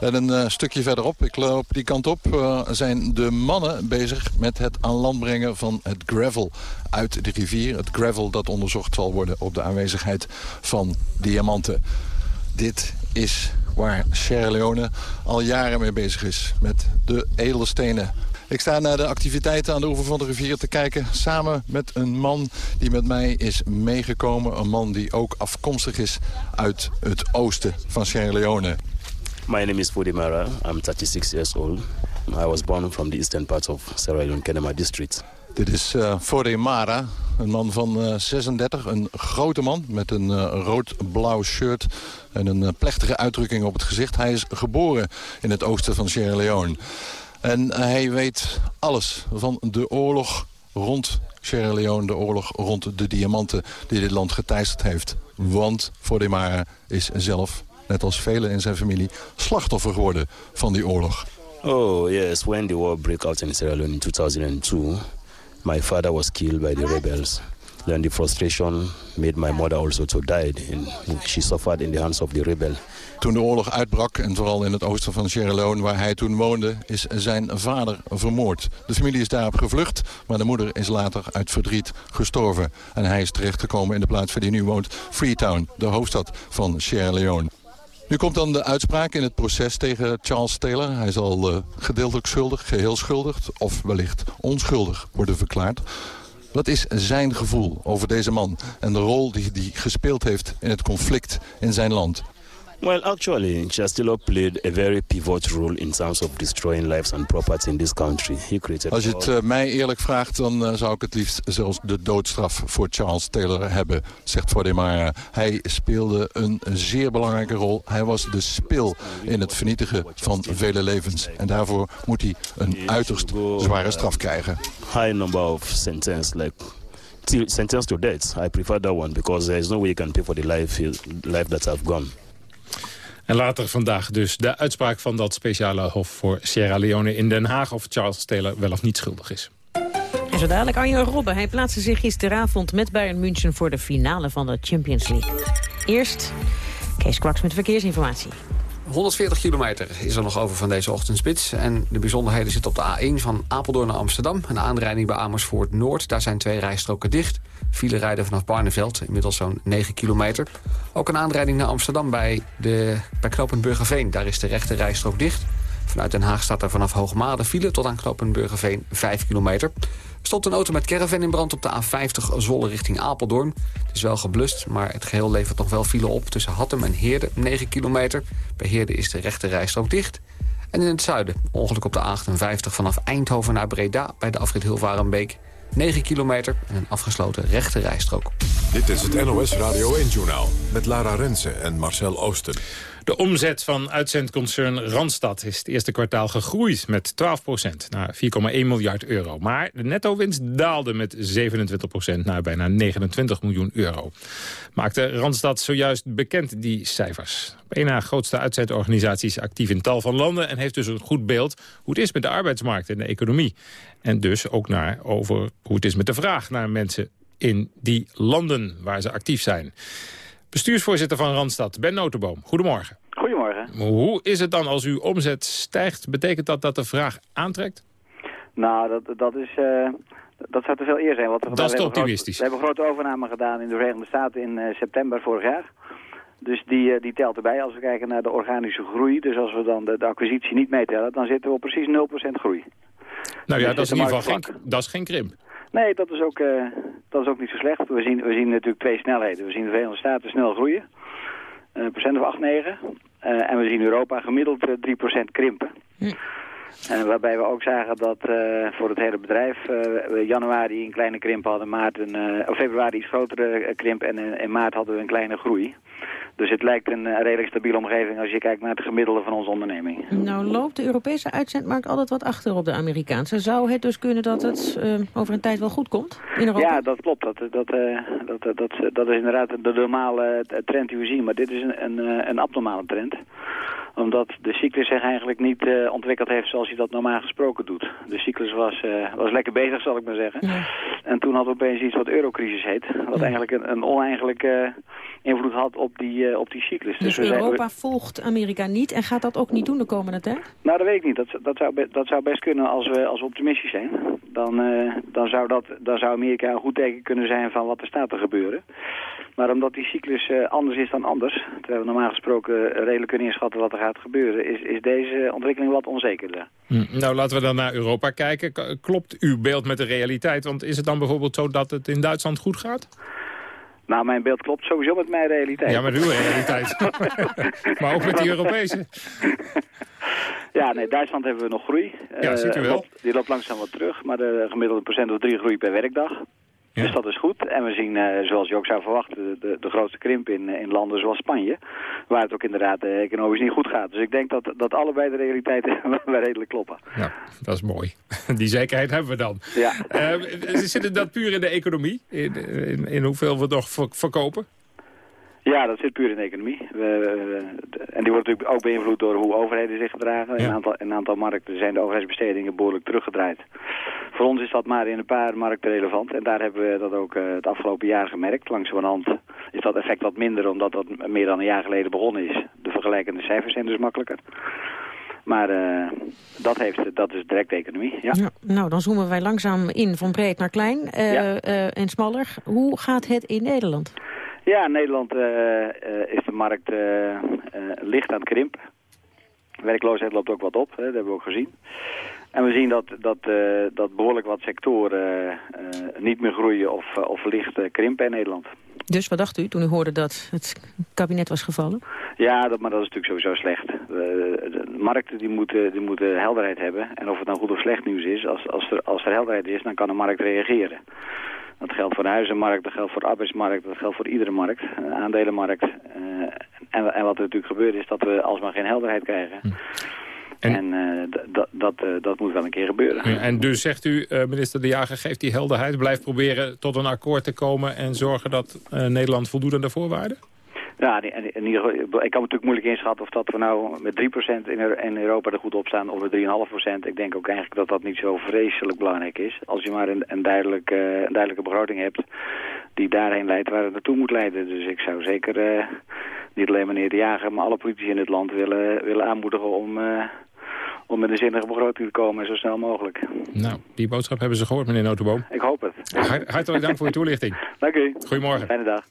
En een uh, stukje verderop, ik loop die kant op... Uh, zijn de mannen bezig met het aan land brengen van het gravel uit de rivier. Het gravel dat onderzocht zal worden op de aanwezigheid van diamanten. Dit is waar Sierra Leone al jaren mee bezig is. Met de edelstenen ik sta naar de activiteiten aan de oever van de rivier te kijken... samen met een man die met mij is meegekomen. Een man die ook afkomstig is uit het oosten van Sierra Leone. My name is Fodimara. I'm 36 years old. I was born from the eastern part of Sierra Leone, Kenema district. Dit is uh, Fodemara, een man van uh, 36, een grote man met een uh, rood-blauw shirt en een plechtige uitdrukking op het gezicht. Hij is geboren in het oosten van Sierra Leone. En hij weet alles van de oorlog rond Sierra Leone, de oorlog rond de diamanten die dit land geteisterd heeft. Want Fodemara is zelf, net als velen in zijn familie, slachtoffer geworden van die oorlog. Oh yes, when the war broke out in Sierra Leone in 2002, my father was killed by the rebels. Then the frustration made my mother also to die. And she suffered in the hands of the rebel. Toen de oorlog uitbrak, en vooral in het oosten van Sierra Leone... waar hij toen woonde, is zijn vader vermoord. De familie is daarop gevlucht, maar de moeder is later uit verdriet gestorven. En hij is terechtgekomen in de plaats waar hij nu woont, Freetown, de hoofdstad van Sierra Leone. Nu komt dan de uitspraak in het proces tegen Charles Taylor. Hij zal uh, gedeeltelijk schuldig, geheel schuldig of wellicht onschuldig worden verklaard. Wat is zijn gevoel over deze man en de rol die hij gespeeld heeft in het conflict in zijn land? Well, actually, Chastilo played a very pivot role in terms of destroying lives and property in this country. He created Als je het uh, mij eerlijk vraagt, dan uh, zou ik het liefst zelfs de doodstraf voor Charles Taylor hebben, zegt Fodemara. Hij speelde een zeer belangrijke rol. Hij was de spil in het vernietigen van vele levens. En daarvoor moet hij een uiterst zware straf krijgen. High number of sentence, like sentence to death. I prefer that one because there is no way you can pay for the life, life that have gone. En later vandaag dus de uitspraak van dat speciale hof voor Sierra Leone in Den Haag... of Charles Taylor wel of niet schuldig is. En zo dadelijk Arjen Robben. Hij plaatste zich gisteravond met Bayern München voor de finale van de Champions League. Eerst Kees Kwaks met verkeersinformatie. 140 kilometer is er nog over van deze ochtendspits. En de bijzonderheden zitten op de A1 van Apeldoorn naar Amsterdam. Een aanrijding bij Amersfoort Noord. Daar zijn twee rijstroken dicht. File rijden vanaf Barneveld, inmiddels zo'n 9 kilometer. Ook een aanrijding naar Amsterdam bij, de, bij Burgerveen. Daar is de rechte rijstrook dicht. Vanuit Den Haag staat er vanaf Hoogmade file tot aan knooppunt Burgerveen 5 kilometer. Stond een auto met caravan in brand op de A50 Zolle richting Apeldoorn. Het is wel geblust, maar het geheel levert nog wel file op... tussen Hattem en Heerde, 9 kilometer. Bij Heerde is de rechte rijstrook dicht. En in het zuiden, ongeluk op de A58 vanaf Eindhoven naar Breda... bij de afrit Hilvarenbeek, 9 kilometer en een afgesloten rechte rijstrook. Dit is het NOS Radio 1-journaal met Lara Rensen en Marcel Oosten. De omzet van uitzendconcern Randstad is het eerste kwartaal gegroeid met 12% naar 4,1 miljard euro. Maar de netto-winst daalde met 27% naar bijna 29 miljoen euro. Maakte Randstad zojuist bekend die cijfers. Een na grootste uitzendorganisatie is actief in tal van landen... en heeft dus een goed beeld hoe het is met de arbeidsmarkt en de economie. En dus ook naar over hoe het is met de vraag naar mensen in die landen waar ze actief zijn. Bestuursvoorzitter van Randstad, Ben Notenboom. Goedemorgen. Hoe is het dan als uw omzet stijgt? Betekent dat dat de vraag aantrekt? Nou, dat, dat is... Uh, dat zou te veel eer zijn. Dat is te optimistisch. we hebben grote overname gedaan in de Verenigde Staten in uh, september vorig jaar. Dus die, uh, die telt erbij als we kijken naar de organische groei. Dus als we dan de, de acquisitie niet meetellen, dan zitten we op precies 0% groei. Nou ja, dus dat is in ieder geval geen, dat is geen krimp. Nee, dat is, ook, uh, dat is ook niet zo slecht. We zien, we zien natuurlijk twee snelheden. We zien de Verenigde Staten snel groeien. Een procent of 8, 9. Uh, en we zien Europa gemiddeld uh, 3% krimpen. Hm. En waarbij we ook zagen dat uh, voor het hele bedrijf we januari een kleine krimp hadden, maart een, of februari iets grotere krimp en in maart hadden we een kleine groei. Dus het lijkt een redelijk stabiele omgeving als je kijkt naar het gemiddelde van onze onderneming. Nou loopt de Europese uitzendmarkt altijd wat achter op de Amerikaanse. Zou het dus kunnen dat het uh, over een tijd wel goed komt in Europa? Ja, dat klopt. Dat, dat, uh, dat, dat, dat, is inderdaad de normale trend die we zien. Maar dit is een, een, een abnormale trend omdat de cyclus zich eigenlijk niet uh, ontwikkeld heeft zoals hij dat normaal gesproken doet. De cyclus was, uh, was lekker bezig, zal ik maar zeggen. Ja. En toen hadden we opeens iets wat eurocrisis heet. Wat ja. eigenlijk een, een oneigenlijke invloed had op die, op die cyclus. Dus, dus Europa zijn... volgt Amerika niet en gaat dat ook niet doen de komende tijd? Nou, dat weet ik niet. Dat, dat, zou, dat zou best kunnen als we, als we optimistisch zijn. Dan, uh, dan, zou dat, dan zou Amerika een goed teken kunnen zijn van wat er staat te gebeuren. Maar omdat die cyclus uh, anders is dan anders, terwijl we normaal gesproken redelijk kunnen inschatten wat er gaat gebeuren, is, is deze ontwikkeling wat onzekerder. Hm. Nou, laten we dan naar Europa kijken. Klopt uw beeld met de realiteit? Want is het dan bijvoorbeeld zo dat het in Duitsland goed gaat? Nou, mijn beeld klopt sowieso met mijn realiteit. Ja, met uw realiteit. maar ook met die Europese. Ja, nee, Duitsland hebben we nog groei. Ja, ziet u wel. Die loopt langzaam wat terug, maar de gemiddelde procent of drie groei per werkdag. Ja. Dus dat is goed. En we zien, uh, zoals je ook zou verwachten, de, de grootste krimp in, in landen zoals Spanje. Waar het ook inderdaad uh, economisch niet goed gaat. Dus ik denk dat, dat allebei de realiteiten wel redelijk kloppen. Ja, dat is mooi. Die zekerheid hebben we dan. Ja. Uh, zit het dat puur in de economie? In, in, in hoeveel we nog verkopen? Ja, dat zit puur in de economie. We, en die wordt natuurlijk ook beïnvloed door hoe overheden zich gedragen. In, een aantal, in een aantal markten zijn de overheidsbestedingen behoorlijk teruggedraaid. Voor ons is dat maar in een paar markten relevant. En daar hebben we dat ook uh, het afgelopen jaar gemerkt. Langzamerhand is dat effect wat minder omdat dat meer dan een jaar geleden begonnen is. De vergelijkende cijfers zijn dus makkelijker. Maar uh, dat, heeft, dat is direct economie, ja. ja. Nou, dan zoomen wij langzaam in van breed naar klein uh, ja. en smaller. Hoe gaat het in Nederland? Ja, in Nederland uh, uh, is de markt uh, licht aan het krimpen. Werkloosheid loopt ook wat op, hè, dat hebben we ook gezien. En we zien dat, dat, eh, dat behoorlijk wat sectoren eh, niet meer groeien of, eh, of licht eh, krimpen in Nederland. Dus wat dacht u toen u hoorde dat het kabinet was gevallen? Ja, dat, maar dat is natuurlijk sowieso slecht. De, de markten die moeten, die moeten helderheid hebben. En of het nou goed of slecht nieuws is, als, als, er, als er helderheid is, dan kan de markt reageren. Dat geldt voor de huizenmarkt, dat geldt voor de arbeidsmarkt, dat geldt voor iedere markt, de aandelenmarkt. Eh, en, en wat er natuurlijk gebeurt is dat we alsmaar geen helderheid krijgen. En, eh, dat, dat, eh, dat moet wel een keer gebeuren. Ja, En dus zegt u, eh, minister De Jager, geeft die helderheid. Blijf proberen tot een akkoord te komen en zorgen dat eh, Nederland voldoet aan de voorwaarden? Ja, in, in ieder geval, ik kan natuurlijk moeilijk inschatten of dat we nou met 3% in, Eu- in Europa er goed op staan of met 3,5%. Ik denk ook eigenlijk dat dat niet zo vreselijk belangrijk is. Als je maar een, een, duidelijk, eh, een duidelijke begroting hebt die daarheen leidt waar het naartoe moet leiden. Dus ik zou zeker eh, niet alleen meneer De Jager, maar alle politici in het land willen, willen aanmoedigen om, eh, om met een zinnige begroting te komen zo snel mogelijk. Nou, die boodschap hebben ze gehoord, meneer Notenboom. Ik hoop het. Hart- Hartelijk dank voor uw toelichting. Dank u. Goedemorgen. Fijne dag.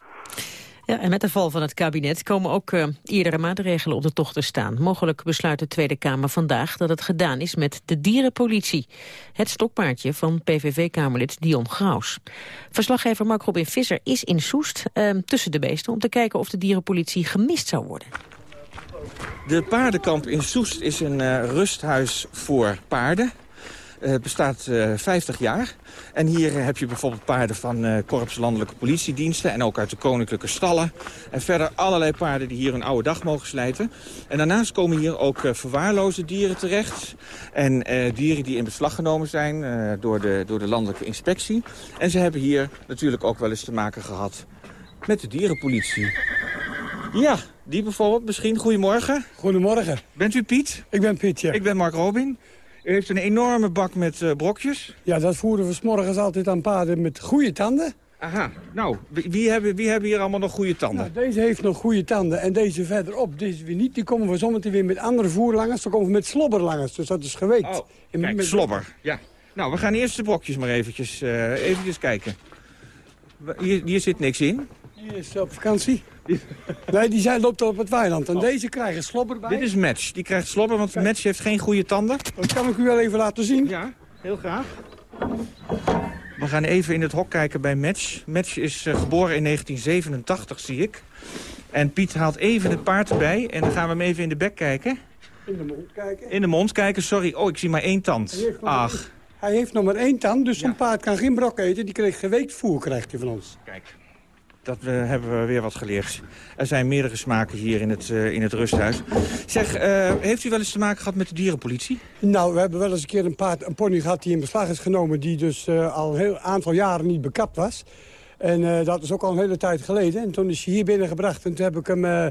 Ja, en met de val van het kabinet komen ook eh, eerdere maatregelen op de tocht te staan. Mogelijk besluit de Tweede Kamer vandaag dat het gedaan is met de dierenpolitie. Het stokpaardje van PVV-Kamerlid Dion Graus. Verslaggever Mark Robin Visser is in Soest eh, tussen de beesten... om te kijken of de dierenpolitie gemist zou worden. De paardenkamp in Soest is een eh, rusthuis voor paarden. Eh, bestaat eh 50 jaar. En hier eh, heb je bijvoorbeeld paarden van eh Korps Landelijke Politiediensten... en ook uit de koninklijke stallen. En verder allerlei paarden die hier een oude dag mogen slijten. En daarnaast komen hier ook eh, verwaarloze dieren terecht. En eh, dieren die in beslag genomen zijn eh, door, de, door de landelijke inspectie. En ze hebben hier natuurlijk ook wel eens te maken gehad met de dierenpolitie. Ja, die bijvoorbeeld misschien. Goedemorgen. Goedemorgen. Bent u Piet? Ik ben Piet, ja. Ik ben Mark Robin. U heeft een enorme bak met eh, brokjes. Ja, dat voeren we 's morgens altijd aan paarden met goede tanden. Aha, nou, wie, hebben, wie hebben hier allemaal nog goede tanden? Nou, deze heeft nog goede tanden en deze verderop, deze weer niet. Die komen we zometeen weer met andere voerlangers. Dan komen we met slobberlangers, dus dat is geweekt. Oh, En Kijk, met- slobber. Ja. Nou, we gaan eerst de brokjes maar eventjes, eh, eventjes kijken. Hier, hier zit niks in. Die is op vakantie. Nee, die zijn, loopt al op het weiland. En deze krijgen slobber bij. Oh. Dit is Match. Die krijgt slobber, want Match heeft geen goede tanden. Dat kan ik u wel even laten zien. Ja, heel graag. We gaan even in het hok kijken bij Match. Match is eh, geboren in 1987, zie ik. En Piet haalt even het paard erbij. En dan gaan we hem even in de bek kijken. In de mond kijken. In de mond kijken, sorry. Oh, ik zie maar één tand. Ach, Hij heeft nog maar één tand, dus zo'n paard kan geen brok eten. Die kreeg geweekt voer, krijgt hij van ons. Kijk. Dat we, hebben we weer wat geleerd. Er zijn meerdere smaken hier in het, eh, in het rusthuis. Zeg, eh, heeft u wel eens te maken gehad met de dierenpolitie? Nou, we hebben wel eens een keer een, paard, een pony gehad die in beslag is genomen... die dus eh, al een heel aantal jaren niet bekapt was. En eh, dat is ook al een hele tijd geleden. En toen is hij hier binnengebracht en toen heb ik hem eh,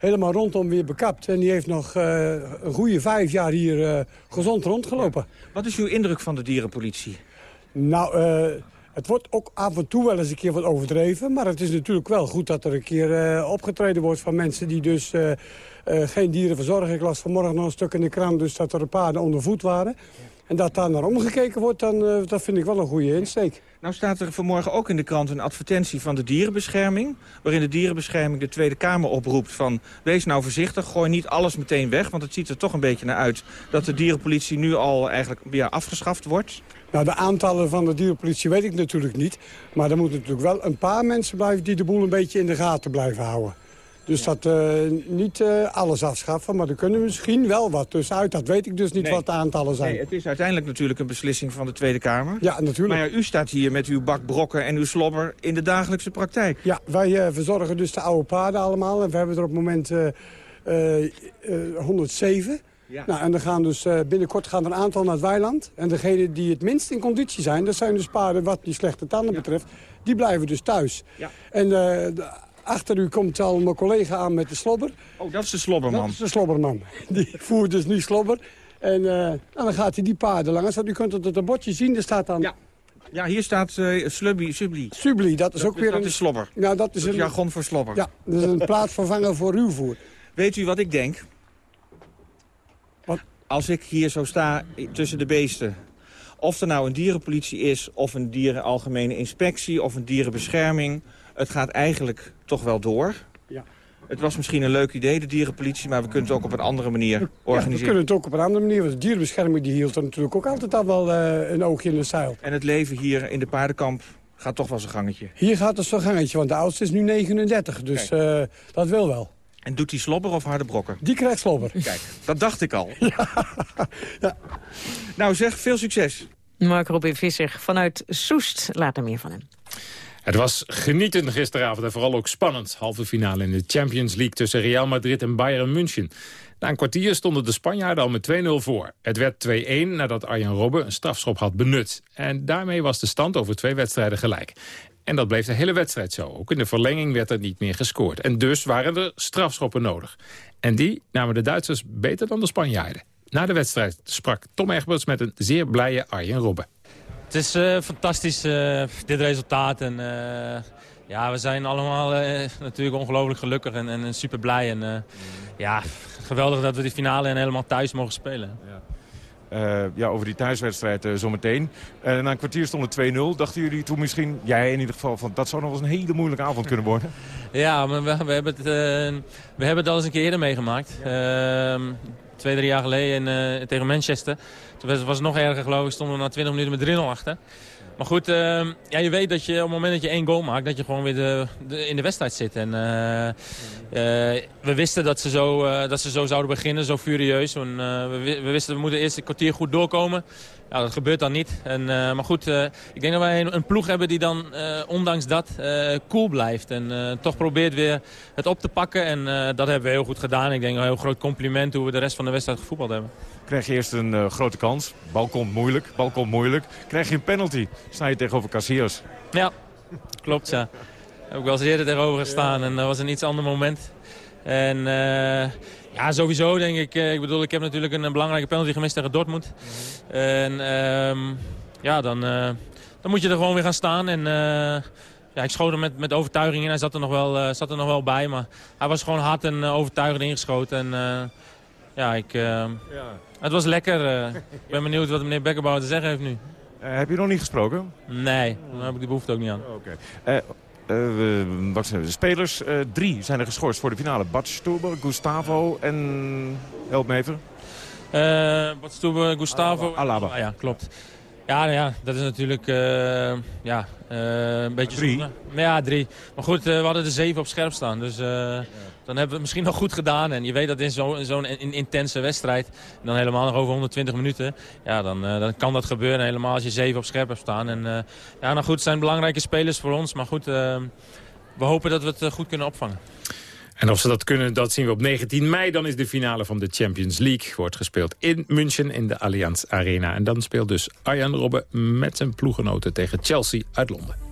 helemaal rondom weer bekapt. En die heeft nog eh, een goede vijf jaar hier eh, gezond rondgelopen. Wat is uw indruk van de dierenpolitie? Nou, eh, het wordt ook af en toe wel eens een keer wat overdreven. Maar het is natuurlijk wel goed dat er een keer eh, opgetreden wordt van mensen die dus eh, eh, geen dieren verzorgen. Ik las vanmorgen nog een stuk in de krant dus dat er paarden onder voet waren. En dat daar naar omgekeken wordt, dan, eh, dat vind ik wel een goede insteek. Nou staat er vanmorgen ook in de krant een advertentie van de dierenbescherming... waarin de dierenbescherming de Tweede Kamer oproept van... wees nou voorzichtig, gooi niet alles meteen weg... want het ziet er toch een beetje naar uit dat de dierenpolitie nu al eigenlijk weer afgeschaft wordt. Nou, de aantallen van de dierenpolitie weet ik natuurlijk niet. Maar er moeten natuurlijk wel een paar mensen blijven die de boel een beetje in de gaten blijven houden. Dus dat eh, niet eh, alles afschaffen, maar er kunnen misschien wel wat tussenuit. Dat weet ik dus niet Nee. wat de aantallen zijn. Nee, het is uiteindelijk natuurlijk een beslissing van de Tweede Kamer. Ja, natuurlijk. Maar ja, u staat hier met uw bak brokken en uw slobber in de dagelijkse praktijk. Ja, wij eh, verzorgen dus de oude paarden allemaal. En we hebben er op het moment eh, eh, eh, 107. Ja. Nou, en er gaan dus, binnenkort gaan er een aantal naar het weiland. En degenen die het minst in conditie zijn... dat zijn dus paarden wat die slechte tanden betreft... die blijven dus thuis. Ja. En achter u komt al mijn collega aan met de slobber. Oh, dat is de slobberman. Dat is de slobberman. Die voert dus nu slobber. En eh, nou, dan gaat hij die paarden langs. Want u kunt het op het bordje zien, er staat dan... Ja. Ja, hier staat eh Slubby, Subli. Subli, dat is ook weer dat een... is slobber. Nou, dat is Dat een... is jargon voor slobber. Ja, dat is een plaatsvervanger voor ruwvoer. Weet u wat ik denk? Als ik hier zo sta tussen de beesten... of er nou een dierenpolitie is, of een dierenalgemene inspectie... of een dierenbescherming, het gaat eigenlijk toch wel door. Ja. Het was misschien een leuk idee, de dierenpolitie... maar we kunnen het ook op een andere manier Ja, organiseren. we kunnen het ook op een andere manier. Want de dierenbescherming die hield er natuurlijk ook altijd al wel eh, een oogje in de zeil. En het leven hier in de paardenkamp gaat toch wel zijn gangetje. Hier gaat het zo'n gangetje, want de oudste is nu 39. Dus eh, dat wil wel. En doet hij slobber of harde brokken? Die krijgt slobber. Kijk, dat dacht ik al. Nou zeg, veel succes. Mark Robin Visser vanuit Soest. Later meer van hem. Het was genieten gisteravond en vooral ook spannend. Halve finale in de Champions League tussen Real Madrid en Bayern München. Na een kwartier stonden de Spanjaarden al met 2-0 voor. Het werd 2-1 nadat Arjen Robben een strafschop had benut. En daarmee was de stand over twee wedstrijden gelijk. En dat bleef de hele wedstrijd zo. Ook in de verlenging werd er niet meer gescoord. En dus waren er strafschoppen nodig. En die namen de Duitsers beter dan de Spanjaarden. Na de wedstrijd sprak Tom Egberts met een zeer blije Arjen Robben. Het is eh, fantastisch, eh, dit resultaat. En, eh, ja, we zijn allemaal natuurlijk ongelooflijk gelukkig en, en, super blij. En, ja, geweldig dat we die finale en helemaal thuis mogen spelen. Eh, ja, over die thuiswedstrijd eh, zometeen. Na een kwartier stond het 2-0. Dachten jullie toen misschien, jij in ieder geval, van dat zou nog wel eens een hele moeilijke avond kunnen worden? Ja, maar we, we, hebben, het, we hebben het al eens een keer eerder meegemaakt. Ehm, twee, drie jaar geleden in, tegen Manchester. Toen was het nog erger geloof ik. Stonden we na 20 minuten met 3-0 achter. Maar goed, ehm, ja, je weet dat je op het moment dat je één goal maakt... dat je gewoon weer in de wedstrijd zit. En, eh, eh, we wisten dat ze, zo, eh, dat ze zo zouden beginnen, zo furieus. We, we wisten we moeten eerst een kwartier goed doorkomen. Ja, dat gebeurt dan niet. En, eh, maar goed, eh, ik denk dat wij een, een ploeg hebben die dan eh, ondanks dat cool blijft. En toch probeert weer het op te pakken. En dat hebben we heel goed gedaan. Ik denk een heel groot compliment hoe we de rest van de wedstrijd gevoetbald hebben. Krijg je eerst een grote kans. Bal komt moeilijk, bal komt moeilijk. Krijg je een penalty. Sta je tegenover Casillas. Ja, klopt ja. Daar heb ik wel eens eerder tegenover gestaan en dat was een iets ander moment. En ja, sowieso denk ik, eh, ik bedoel, ik heb natuurlijk een, een belangrijke penalty gemist tegen Dortmund. En ehm, ja, dan, eh, dan moet je er gewoon weer gaan staan. En eh, ja, ik schoot hem met, met overtuiging in. Hij zat er, nog wel, eh, zat er nog wel bij, maar hij was gewoon hard en eh, overtuigend ingeschoten. En eh, ja, ik, eh, het was lekker. eh. ik ben benieuwd wat meneer Bekkerbouwer te zeggen heeft nu. Eh, heb je nog niet gesproken? Nee, daar heb ik die behoefte ook niet aan. Oké. Eh, eh, wacht even. De spelers, eh, drie zijn er geschorst voor de finale. Bart Stuber, Gustavo en... Help me even. Wat Stoebe, Gustavo. Alaba. Ah, ja, klopt. Ja, nou ja, dat is natuurlijk eh, ja, eh, een beetje... Drie? zoeken. Ja, drie. Maar goed, eh, we hadden er zeven op scherp staan. Dus dan hebben we het misschien nog goed gedaan. En je weet dat in zo'n in zo'n in- intense wedstrijd, en dan helemaal nog over 120 minuten, ja, dan, dan kan dat gebeuren. Helemaal als je zeven op scherp hebt staan. En ja, nou goed, het zijn belangrijke spelers voor ons. Maar goed, we hopen dat we het goed kunnen opvangen. En of ze dat kunnen, dat zien we op 19 mei. Dan is de finale van de Champions League. Wordt gespeeld in München in de Allianz Arena. En dan speelt dus Arjan Robben met zijn ploegenoten tegen Chelsea uit Londen.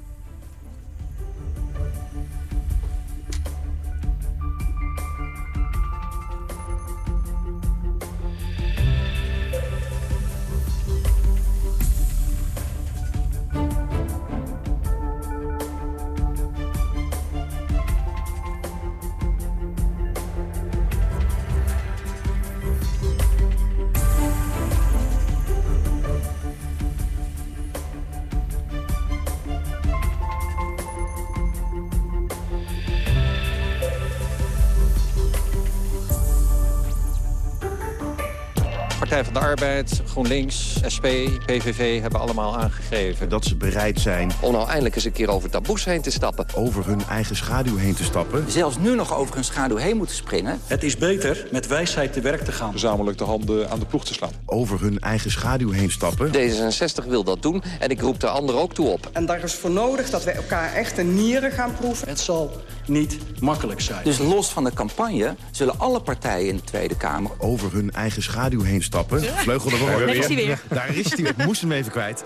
Partij van de Arbeid, GroenLinks, SP, PVV hebben allemaal aangegeven... dat ze bereid zijn om nou eindelijk eens een keer over taboes heen te stappen. over hun eigen schaduw heen te stappen. zelfs nu nog over hun schaduw heen moeten springen. Het is beter met wijsheid te werk te gaan. Gezamenlijk de handen aan de ploeg te slaan. Over hun eigen schaduw heen stappen. D66 wil dat doen en ik roep de anderen ook toe op. En daar is voor nodig dat wij elkaar echt de nieren gaan proeven. Het zal niet makkelijk zijn. Dus los van de campagne zullen alle partijen in de Tweede Kamer... Over hun eigen schaduw heen stappen. Vleugel ervoor. Daar is hij weer. Daar is hij weer. Ik moest hem even kwijt.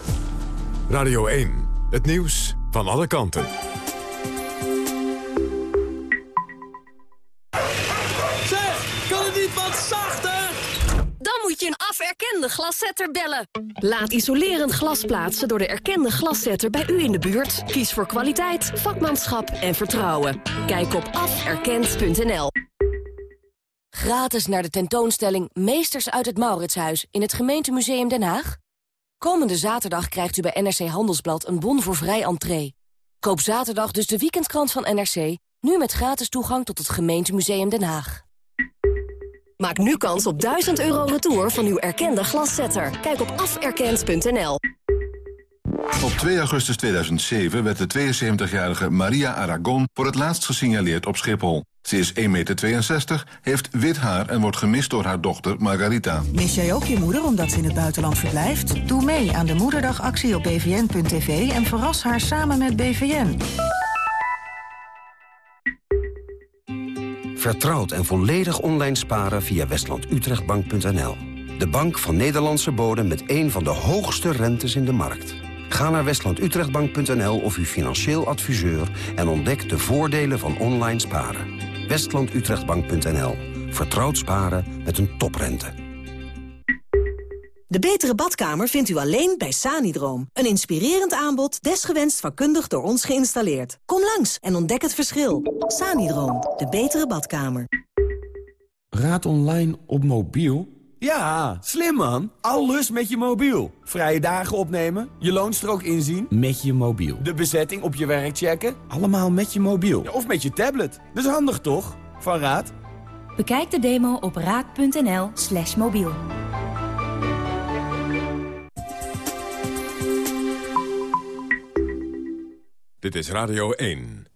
Radio 1, het nieuws van alle kanten. Zeg, kan het niet wat zachter? Dan moet je een aferkende glaszetter bellen. Laat isolerend glas plaatsen door de erkende glaszetter bij u in de buurt. Kies voor kwaliteit, vakmanschap en vertrouwen. Kijk op aferkend.nl. Gratis naar de tentoonstelling Meesters uit het Mauritshuis in het gemeentemuseum Den Haag. Komende zaterdag krijgt u bij NRC Handelsblad een bon voor vrij entree. Koop zaterdag dus de weekendkrant van NRC Nu met gratis toegang tot het gemeentemuseum Den Haag. Maak nu kans op 1000 euro retour van uw erkende glaszetter. Kijk op aferkend.nl. Op 2 augustus 2007 werd de 72-jarige Maria Aragon voor het laatst gesignaleerd op Schiphol. Ze is 1,62 meter, heeft wit haar en wordt gemist door haar dochter Margarita. Mis jij ook je moeder omdat ze in het buitenland verblijft? Doe mee aan de Moederdagactie op bvn.tv en verras haar samen met BVN. Vertrouwd en volledig online sparen via westlandutrechtbank.nl. De bank van Nederlandse bodem met een van de hoogste rentes in de markt. Ga naar westlandutrechtbank.nl of uw financieel adviseur... en ontdek de voordelen van online sparen. westlandutrechtbank.nl. Vertrouwd sparen met een toprente. De betere badkamer vindt u alleen bij Sanidroom. Een inspirerend aanbod, desgewenst vakkundig door ons geïnstalleerd. Kom langs en ontdek het verschil. Sanidroom, de betere badkamer. Raad online op mobiel? Ja, slim man. Alles met je mobiel. Vrije dagen opnemen, je loonstrook inzien. Met je mobiel. De bezetting op je werk checken. Allemaal met je mobiel. of met je tablet. Dat is handig toch? Van Raad. Bekijk de demo op raad.nl slash mobiel. Dit is Radio 1.